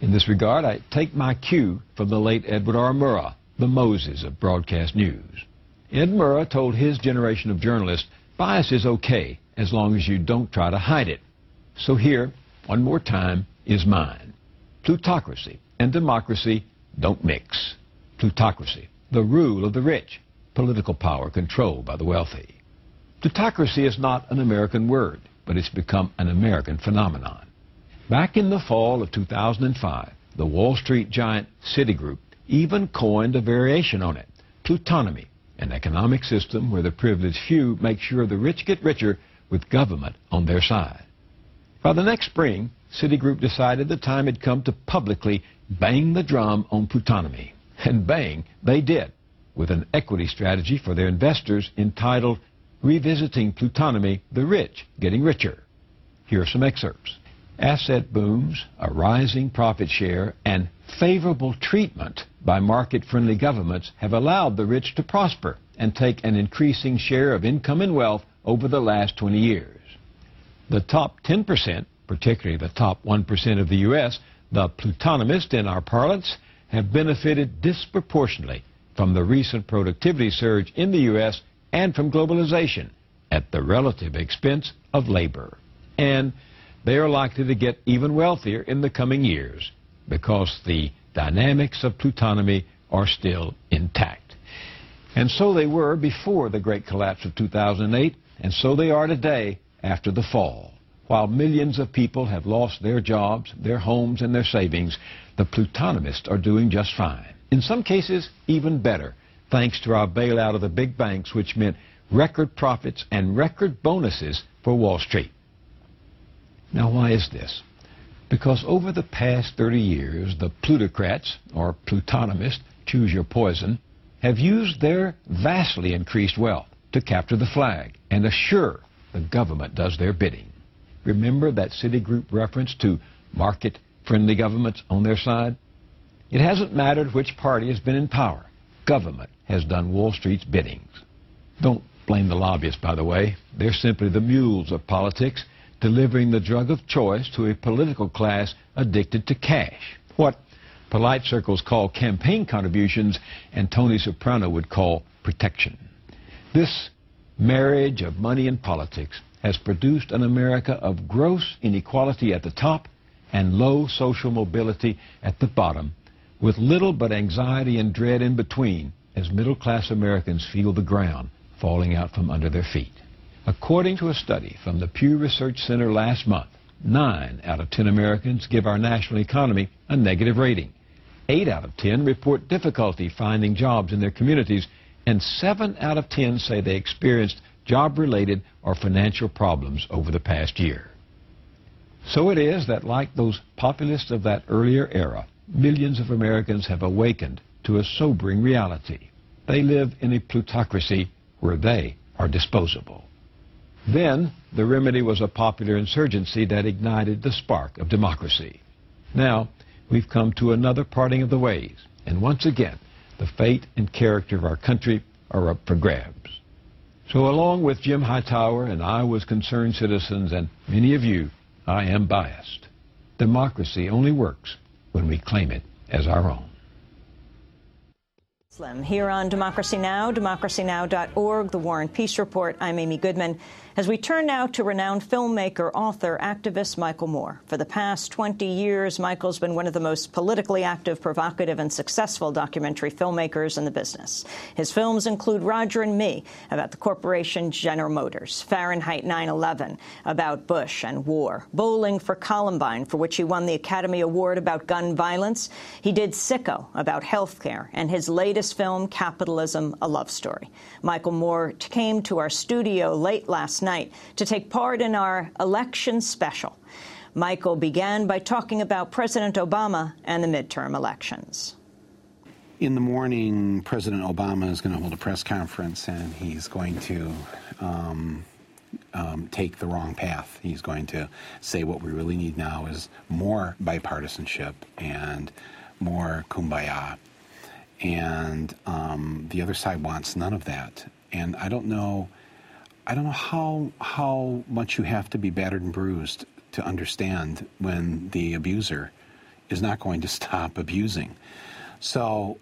Speaker 19: In this regard, I take my cue from the late Edward R. Murrow, the Moses of broadcast news. Ed Murrow told his generation of journalists, bias is okay as long as you don't try to hide it. So here, one more time, is mine. Plutocracy and democracy don't mix. Plutocracy, the rule of the rich, political power controlled by the wealthy. Plutocracy is not an American word, but it's become an American phenomenon. Back in the fall of 2005, the Wall Street giant Citigroup even coined a variation on it, plutonomy, an economic system where the privileged few make sure the rich get richer with government on their side. By the next spring, Citigroup decided the time had come to publicly bang the drum on plutonomy. And bang, they did, with an equity strategy for their investors entitled Revisiting Plutonomy, the Rich Getting Richer. Here are some excerpts. Asset booms, a rising profit share, and favorable treatment by market-friendly governments have allowed the rich to prosper and take an increasing share of income and wealth over the last 20 years. The top 10%, particularly the top 1% of the U.S., the plutonomists in our parlance, have benefited disproportionately from the recent productivity surge in the U.S. and from globalization at the relative expense of labor. And they are likely to get even wealthier in the coming years because the dynamics of plutonomy are still intact. And so they were before the great collapse of 2008, and so they are today after the fall. While millions of people have lost their jobs, their homes, and their savings, the plutonomists are doing just fine. In some cases, even better, thanks to our bailout of the big banks, which meant record profits and record bonuses for Wall Street. Now, why is this? Because over the past 30 years, the plutocrats, or plutonomists, choose your poison, have used their vastly increased wealth to capture the flag and assure the government does their bidding. Remember that Citigroup reference to market-friendly governments on their side? It hasn't mattered which party has been in power. Government has done Wall Street's biddings. Don't blame the lobbyists, by the way. They're simply the mules of politics, delivering the drug of choice to a political class addicted to cash. What polite circles call campaign contributions and Tony Soprano would call protection. This marriage of money and politics has produced an America of gross inequality at the top and low social mobility at the bottom, with little but anxiety and dread in between as middle class Americans feel the ground falling out from under their feet. According to a study from the Pew Research Center last month, nine out of ten Americans give our national economy a negative rating. Eight out of ten report difficulty finding jobs in their communities, and seven out of ten say they experienced job-related or financial problems over the past year. So it is that like those populists of that earlier era, millions of Americans have awakened to a sobering reality. They live in a plutocracy where they are disposable. Then, the remedy was a popular insurgency that ignited the spark of democracy. Now, we've come to another parting of the ways, and once again, the fate and character of our country are up for grabs. So along with Jim Hightower and Iowa's concerned citizens and many of you, I am biased. Democracy only works when we claim it as our own.
Speaker 11: Here on Democracy Now!, democracynow.org, The War and Peace Report, I'm Amy Goodman. As we turn now to renowned filmmaker, author, activist Michael Moore. For the past 20 years, Michael's been one of the most politically active, provocative, and successful documentary filmmakers in the business. His films include Roger and Me, about the corporation General Motors, Fahrenheit 9-11, about Bush and war, Bowling for Columbine, for which he won the Academy Award about gun violence. He did Sicko, about health care, and his latest film, Capitalism, A Love Story. Michael Moore came to our studio late last night to take part in our election special. Michael began by talking about President Obama and the midterm elections.
Speaker 20: In the morning, President Obama is going to hold a press conference and he's going to um, um, take the wrong path. He's going to say what we really need now is more bipartisanship and more kumbaya. And um, the other side wants none of that. And I don't know. I don't know how how much you have to be battered and bruised to understand when the abuser is not going to stop abusing. So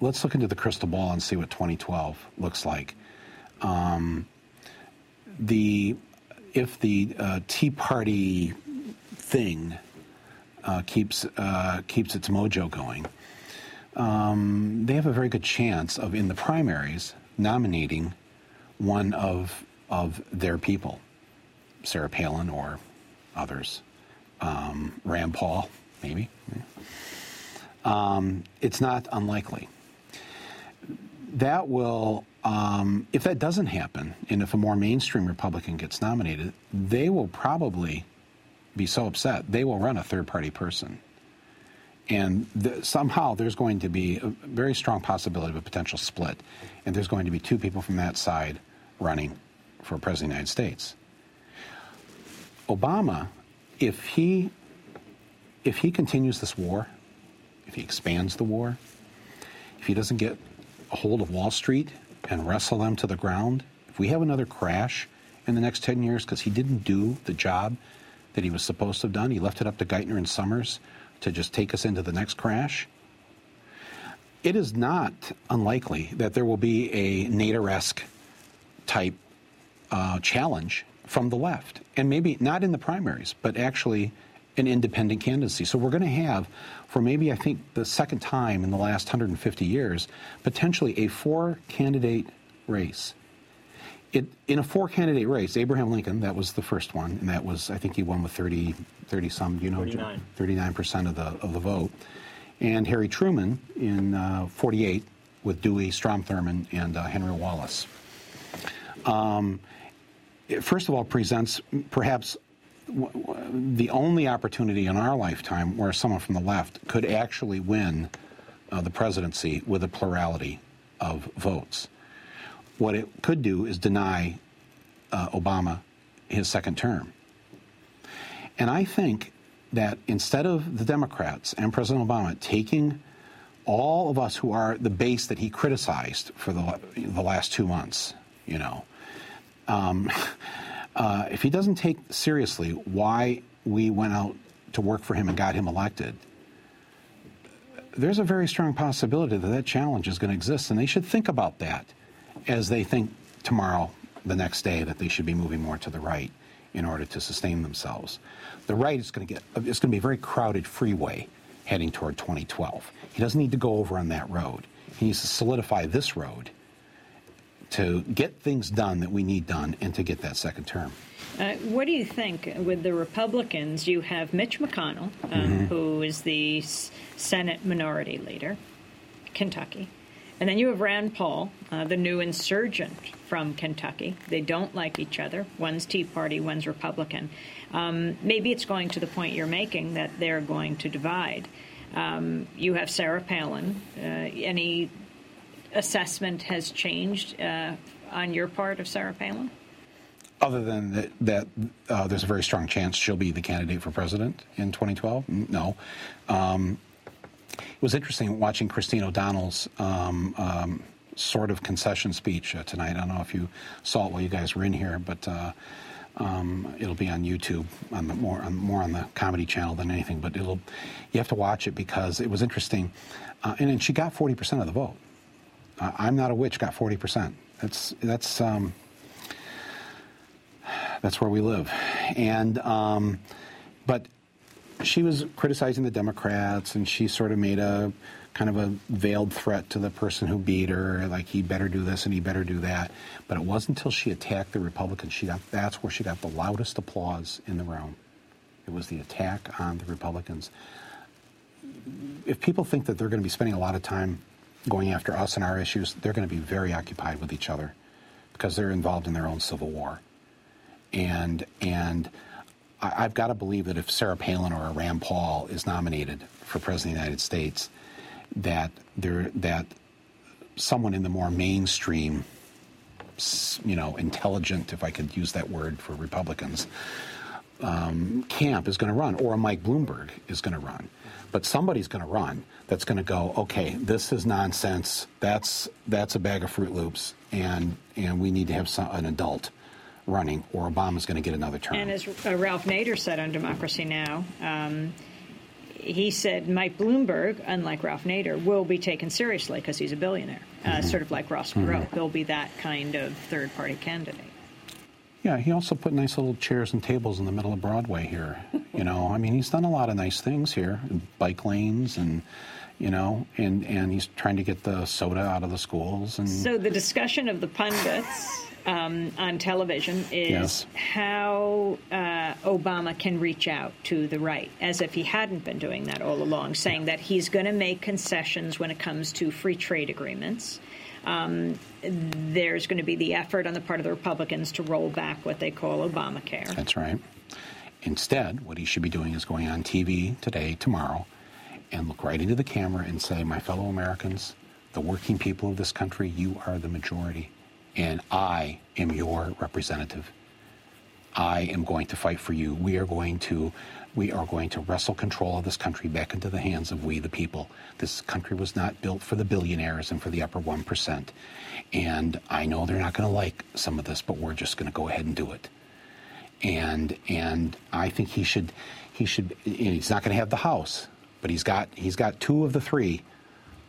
Speaker 20: let's look into the crystal ball and see what 2012 looks like. Um, the if the uh, Tea Party thing uh, keeps uh, keeps its mojo going, um, they have a very good chance of in the primaries nominating one of of their people, Sarah Palin or others, um, Rand Paul, maybe. Um, it's not unlikely. That will, um, if that doesn't happen, and if a more mainstream Republican gets nominated, they will probably be so upset they will run a third party person. And somehow there's going to be a very strong possibility of a potential split, and there's going to be two people from that side running for president of the United States. Obama, if he if he continues this war, if he expands the war, if he doesn't get a hold of Wall Street and wrestle them to the ground, if we have another crash in the next 10 years because he didn't do the job that he was supposed to have done, he left it up to Geithner and Summers to just take us into the next crash. It is not unlikely that there will be a Nader-esque type uh, challenge from the left, and maybe not in the primaries, but actually an independent candidacy. So we're going to have, for maybe I think the second time in the last 150 years, potentially a four candidate race. It, in a four candidate race, Abraham Lincoln, that was the first one, and that was, I think he won with 30, 30 some, you know,
Speaker 21: 39.
Speaker 20: 39% of the, of the vote. And Harry Truman in uh, 48 with Dewey, Strom Thurmond, and uh, Henry Wallace. Um, it first of all presents perhaps the only opportunity in our lifetime where someone from the left could actually win uh, the presidency with a plurality of votes. What it could do is deny uh, Obama his second term. And I think that instead of the Democrats and President Obama taking all of us who are the base that he criticized for the, the last two months, you know, um, uh, if he doesn't take seriously why we went out to work for him and got him elected, there's a very strong possibility that that challenge is going to exist, and they should think about that as they think tomorrow, the next day, that they should be moving more to the right in order to sustain themselves. The right is going to get it's going to be a very crowded freeway heading toward 2012. He doesn't need to go over on that road. He needs to solidify this road to get things done that we need done and to get that second term.
Speaker 11: Uh, what do you think with the Republicans? You have Mitch McConnell, um,
Speaker 20: Mhm.
Speaker 11: who is the S- Senate Minority Leader, Kentucky. And then you have Rand Paul, uh, the new insurgent from Kentucky. They don't like each other. One's Tea Party, one's Republican. Um, maybe it's going to the point you're making that they're going to divide. Um, you have Sarah Palin. Uh, any assessment has changed uh, on your part of Sarah Palin?
Speaker 20: Other than that, that uh, there's a very strong chance she'll be the candidate for president in 2012. No. Um, it was interesting watching Christine O'Donnell's um, um, sort of concession speech uh, tonight. I don't know if you saw it while you guys were in here, but uh, um, it'll be on YouTube, on the more on, more on the comedy channel than anything. But it'll you have to watch it because it was interesting, uh, and, and she got 40 percent of the vote. I'm not a witch got 40 percent. That's that's. Um, that's where we live. And, um, but she was criticizing the Democrats, and she sort of made a kind of a veiled threat to the person who beat her, like he better do this and he better do that. But it wasn't until she attacked the Republicans she got that's where she got the loudest applause in the room. It was the attack on the Republicans. If people think that they're going to be spending a lot of time going after us and our issues, they're going to be very occupied with each other because they're involved in their own civil war and and I, I've got to believe that if Sarah Palin or a Rand Paul is nominated for president of the United States, that there that someone in the more mainstream, you know, intelligent, if I could use that word for Republicans, um, camp is going to run, or a Mike Bloomberg is going to run. But somebody's going to run that's going to go, okay, this is nonsense. That's that's a bag of Froot Loops, and and we need to have some, an adult running, or Obama's going to get another term.
Speaker 11: And as uh, Ralph Nader said on Democracy Now, um, he said Mike Bloomberg, unlike Ralph Nader, will be taken seriously because he's a billionaire, uh,
Speaker 20: Mm-hmm.
Speaker 11: sort of like Ross Perot. He'll be that kind of third party candidate.
Speaker 20: Yeah, he also put nice little chairs and tables in the middle of Broadway here. You know, I mean, he's done a lot of nice things here, bike lanes, and you know, and and he's trying to get the soda out of the schools and.
Speaker 11: So the discussion of the pundits um, on television is
Speaker 20: Yes.
Speaker 11: how uh, Obama can reach out to the right, as if he hadn't been doing that all along, saying that he's going to make concessions when it comes to free trade agreements. Um, there's going to be the effort on the part of the Republicans to roll back what they call Obamacare.
Speaker 20: That's right. Instead, what he should be doing is going on TV today, tomorrow, and look right into the camera and say, My fellow Americans, the working people of this country, you are the majority, and I am your representative. I am going to fight for you. We are going to we are going to wrestle control of this country back into the hands of we the people. This country was not built for the billionaires and for the upper 1%. And I know they're not going to like some of this, but we're just going to go ahead and do it and and I think he should he should he's not going to have the House, but he's got he's got two of the three.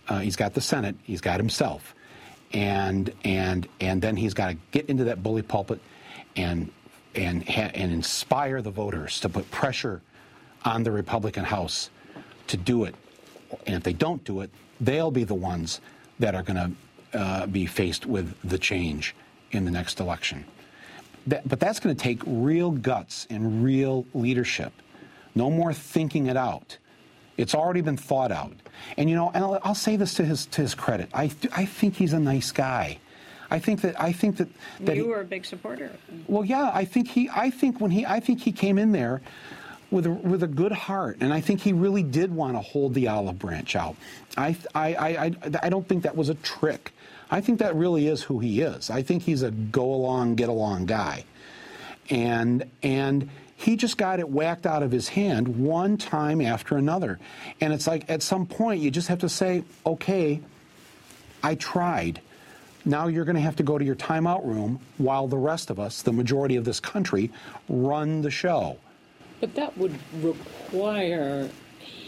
Speaker 20: Uh, he's got the Senate. He's got himself, and and and then he's got to get into that bully pulpit, and and and inspire the voters to put pressure on the Republican House to do it. And if they don't do it, they'll be the ones that are going to uh, be faced with the change in the next election. That, but that's going to take real guts and real leadership. No more thinking it out. It's already been thought out. And you know, and I'll, I'll say this to his to his credit. I th- I think he's a nice guy. I think that I think that that
Speaker 11: you were a big supporter.
Speaker 20: well, yeah, I think he. I think when he. I think he came in there with a, with a good heart, and I think he really did want to hold the olive branch out. I, I, I, I, I don't think that was a trick. I think that really is who he is. I think he's a go along, get along guy, and and he just got it whacked out of his hand one time after another, and it's like at some point you just have to say, okay, I tried. Now you're going to have to go to your timeout room while the rest of us, the majority of this country, run the show.
Speaker 22: But that would require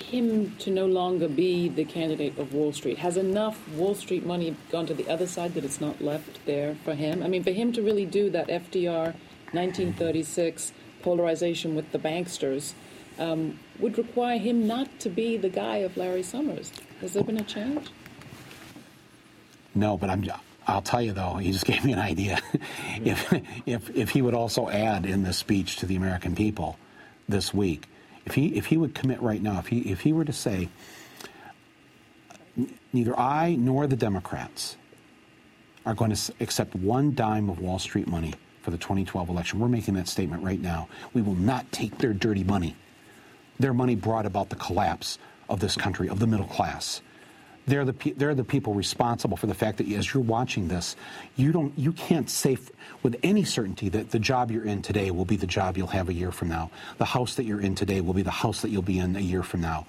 Speaker 22: him to no longer be the candidate of Wall Street? Has enough Wall Street money gone to the other side that it's not left there for him? I mean, for him to really do that FDR 1936 polarization with the banksters um, would require him not to be the guy of Larry Summers. Has there been a change?
Speaker 20: No, but I'm. I'll tell you though, he just gave me an idea. if, if if he would also add in this speech to the American people this week, if he if he would commit right now, if he if he were to say, neither I nor the Democrats are going to accept one dime of Wall Street money for the 2012 election. We're making that statement right now. We will not take their dirty money. Their money brought about the collapse of this country, of the middle class. They're the pe- they're the people responsible for the fact that as you're watching this, you don't you can't say with any certainty that the job you're in today will be the job you'll have a year from now. The house that you're in today will be the house that you'll be in a year from now.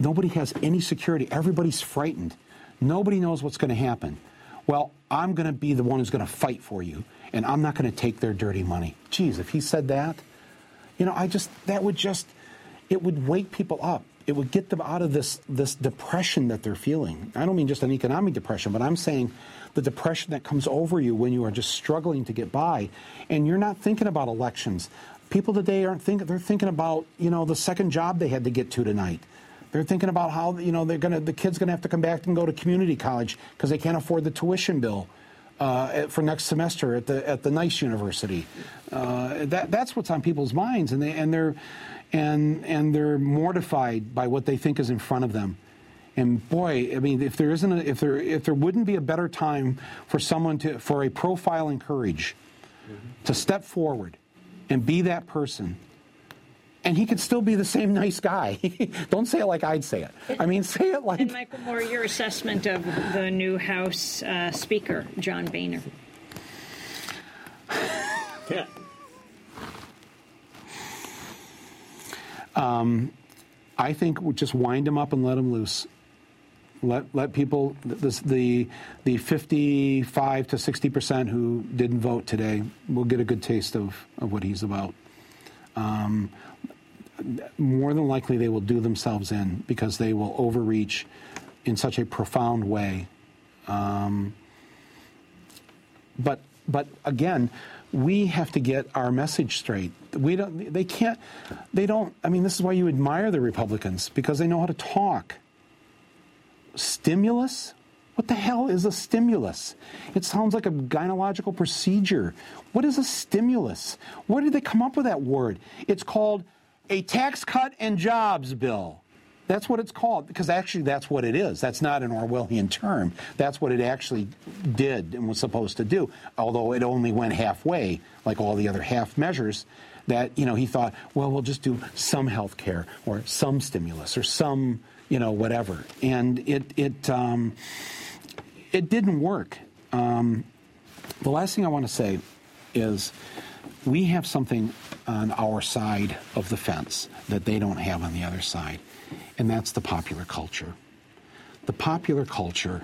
Speaker 20: Nobody has any security. Everybody's frightened. Nobody knows what's going to happen. Well, I'm going to be the one who's going to fight for you, and I'm not going to take their dirty money. Geez, if he said that, you know, I just that would just it would wake people up. It would get them out of this this depression that they're feeling. I don't mean just an economic depression, but I'm saying the depression that comes over you when you are just struggling to get by and you're not thinking about elections. People today aren't thinking they're thinking about, you know, the second job they had to get to tonight. They're thinking about how, you know, they're going to the kid's going to have to come back and go to community college because they can't afford the tuition bill. Uh, for next semester at the at the Nice University, uh, that that's what's on people's minds, and they and they're and and they're mortified by what they think is in front of them. And boy, I mean, if there isn't, a, if there if there wouldn't be a better time for someone to for a profile in courage to step forward and be that person. And he could still be the same nice guy. Don't say it like I'd say it. I mean, say it like
Speaker 11: And Michael Moore, your assessment of the new House uh, Speaker, John Boehner.
Speaker 20: Yeah. Um, I think we just wind them up and let them loose. Let let people this, the the 55 to 60 percent who didn't vote today will get a good taste of, of what he's about. Um, more than likely, they will do themselves in because they will overreach in such a profound way. Um, but but again, we have to get our message straight. We don't. They can't. They don't. I mean, this is why you admire the Republicans because they know how to talk. Stimulus? What the hell is a stimulus? It sounds like a gynecological procedure. What is a stimulus? Where did they come up with that word? It's called a tax cut and jobs bill. That's what it's called, because actually that's what it is. That's not an Orwellian term. That's what it actually did and was supposed to do, although it only went halfway, like all the other half measures. That, you know, he thought, well, we'll just do some health care or some stimulus or some, you know, whatever. And it, it, um, it didn't work. Um, the last thing I want to say is we have something on our side of the fence that they don't have on the other side, and that's the popular culture. The popular culture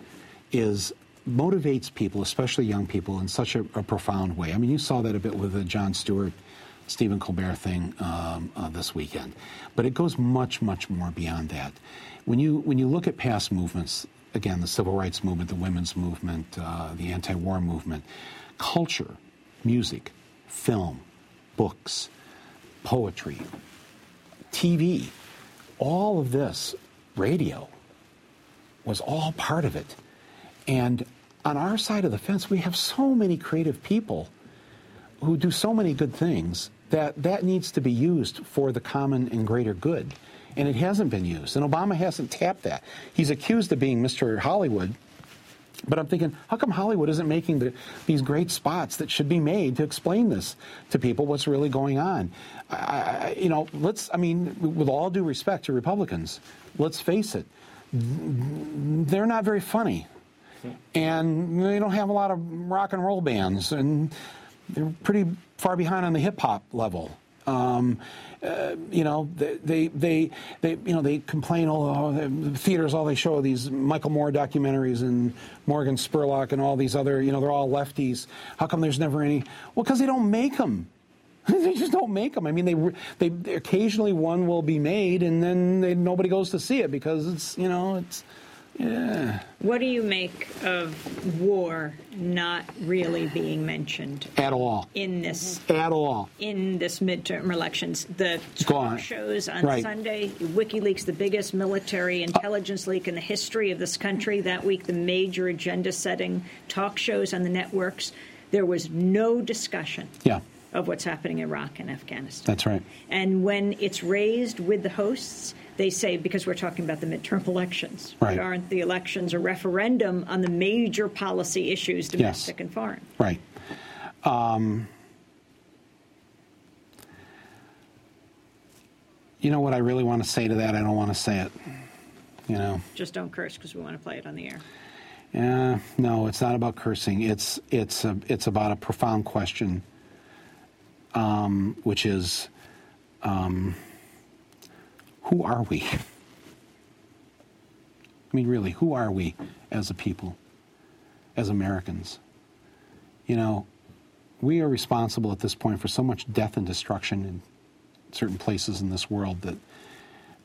Speaker 20: is motivates people, especially young people, in such a, a profound way. I mean, you saw that a bit with the Jon Stewart, Stephen Colbert thing um, uh, this weekend, but it goes much, much more beyond that. When you when you look at past movements, again, the civil rights movement, the women's movement, uh, the anti-war movement, culture, music, film, books, poetry, TV, all of this, radio, was all part of it. And on our side of the fence, we have so many creative people who do so many good things that that needs to be used for the common and greater good. And it hasn't been used. And Obama hasn't tapped that. He's accused of being Mr. Hollywood. But I'm thinking, how come Hollywood isn't making the, these great spots that should be made to explain this to people, what's really going on? I, you know, let's, I mean, with all due respect to Republicans, let's face it, they're not very funny. And they don't have a lot of rock and roll bands, and they're pretty far behind on the hip hop level. Um, uh, you know, they, they, they, they, you know, they complain. Oh, the theaters, all they show are these Michael Moore documentaries and Morgan Spurlock and all these other. You know, they're all lefties. How come there's never any? Well, because they don't make them. they just don't make them. I mean, they, they occasionally one will be made, and then they, nobody goes to see it because it's you know it's yeah.
Speaker 11: What do you make of war not really being mentioned
Speaker 20: At all.
Speaker 11: in this
Speaker 20: At all.
Speaker 11: in this midterm elections? The talk shows on
Speaker 20: Right.
Speaker 11: Sunday, WikiLeaks, the biggest military intelligence leak in the history of this country. That week, the major agenda-setting talk shows on the networks. There was no discussion
Speaker 20: Yeah,
Speaker 11: of what's happening in Iraq and Afghanistan.
Speaker 20: that's right.
Speaker 11: And when it's raised with the hosts, they say, because we're talking about the midterm elections,
Speaker 20: Right.
Speaker 11: aren't the elections a referendum on the major policy issues, domestic and foreign?
Speaker 20: Right. Um, you know what I really want to say to that? I don't want to say it. You know.
Speaker 11: Just don't curse because we want to play it on the air.
Speaker 20: Yeah, no, it's not about cursing. It's it's a, it's about a profound question, um, which is, um, who are we? I mean, really, who are we as a people, as Americans? You know, we are responsible at this point for so much death and destruction in certain places in this world that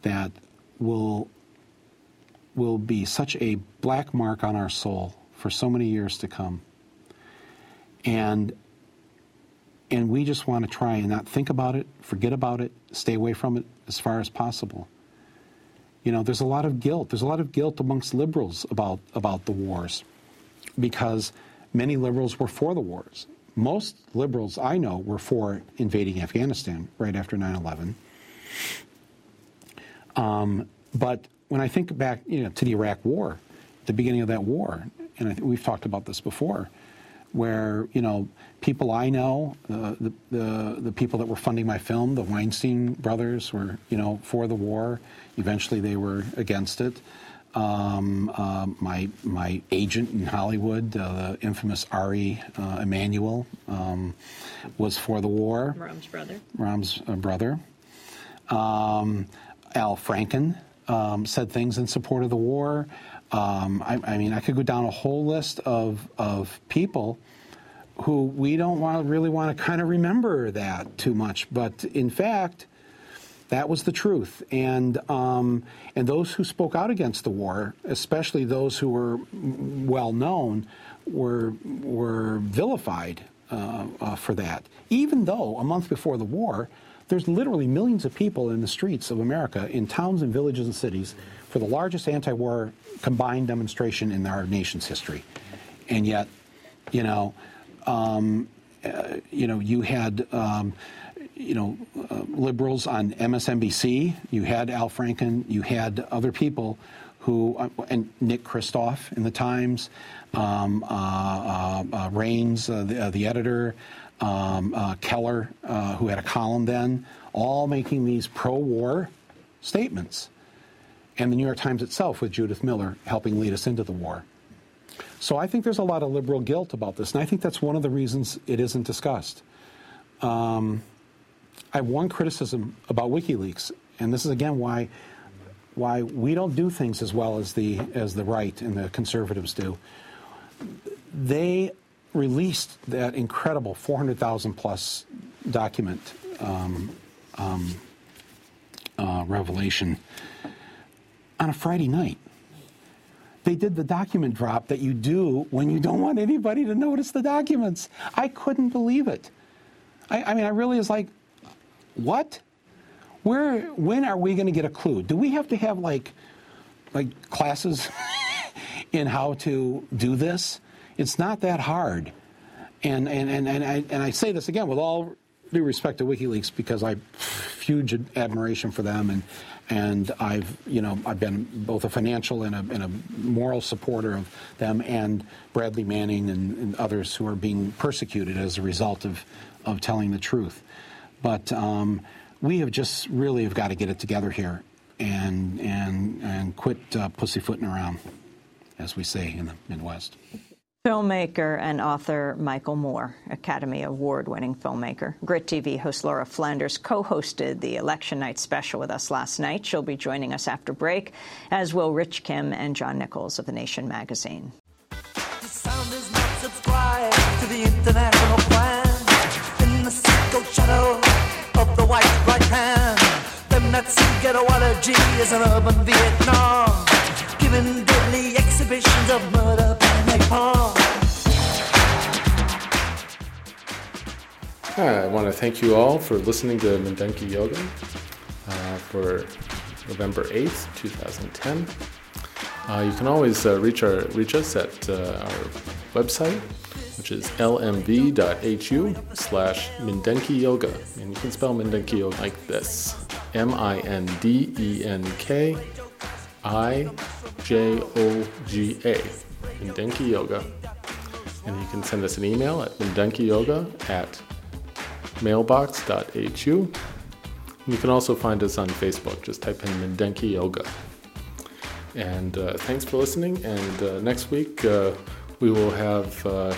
Speaker 20: that will will be such a black mark on our soul for so many years to come. And and we just want to try and not think about it, forget about it, stay away from it as far as possible. You know, there's a lot of guilt. There's a lot of guilt amongst liberals about about the wars because many liberals were for the wars. Most liberals I know were for invading Afghanistan right after 9 11. Um, but when I think back you know, to the Iraq War, the beginning of that war, and I think we've talked about this before, where you know people I know, uh, the, the the people that were funding my film, the Weinstein brothers, were you know for the war. Eventually, they were against it. Um, uh, my my agent in Hollywood, uh, the infamous Ari uh, Emanuel, um, was for the war.
Speaker 11: Rahm's brother.
Speaker 20: Rahm's uh, brother. Um, Al Franken um, said things in support of the war. Um, I, I mean, I could go down a whole list of, of people who we don't want, really want to kind of remember that too much. But in fact, that was the truth. And, um, and those who spoke out against the war, especially those who were well known, were, were vilified uh, uh, for that. Even though a month before the war, there's literally millions of people in the streets of America, in towns and villages and cities, for the largest anti war combined demonstration in our nation's history. And yet, you know, um, uh, you know, you had, um, you know, uh, liberals on MSNBC. You had Al Franken. You had other people who, uh, and Nick Kristof in the Times, um, uh, uh, uh, Raines, uh, the, uh, the editor, um, Keller, who had a column then, all making these pro-war statements. And the New York Times itself, with Judith Miller helping lead us into the war. So I think there's a lot of liberal guilt about this, and I think that's one of the reasons it isn't discussed. Um, I have one criticism about WikiLeaks, and this is again why why we don't do things as well as the as the right and the conservatives do. They released that incredible 400,000 plus document um, um, uh, revelation on a Friday night. They did the document drop that you do when you don't want anybody to notice the documents. I couldn't believe it. I, I mean, I really was like, what? Where? When are we going to get a clue? Do we have to have like, like classes in how to do this? It's not that hard. And and and and I, and I say this again with all due respect to WikiLeaks because I have huge admiration for them and and I've you know I've been both a financial and a, and a moral supporter of them and Bradley Manning and, and others who are being persecuted as a result of of telling the truth. But um, we have just really have got to get it together here and and and quit uh, pussyfooting around, as we say in the Midwest
Speaker 11: filmmaker and author Michael Moore, Academy Award winning filmmaker. Grit TV host Laura Flanders co hosted the election night special with us last night. She'll be joining us after break, as will Rich Kim and John Nichols of The Nation magazine.
Speaker 23: giving deadly exhibitions of murder by napalm.
Speaker 1: Hi, I want to thank you all for listening to Mindenki Joga uh, for November 8th, 2010. Uh, you can always uh, reach, our, reach us at uh, our website, which is lmv.hu slash Mindenki Joga. And you can spell Mindenki Joga like this M I N D E N K I J O G A. Mindenki Joga. And you can send us an email at mindenkijoga at mailbox.hu. You can also find us on Facebook. Just type in Mindenki Joga. And uh, thanks for listening. And uh, next week uh, we will have uh,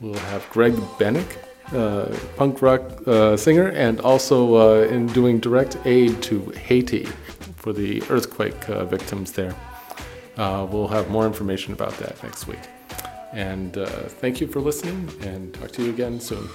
Speaker 1: we'll have Greg Bennick, uh, punk rock uh, singer, and also in doing direct aid to Haiti for the earthquake victims there. We'll have more information about that next week. And thank you for listening, and talk to you again soon.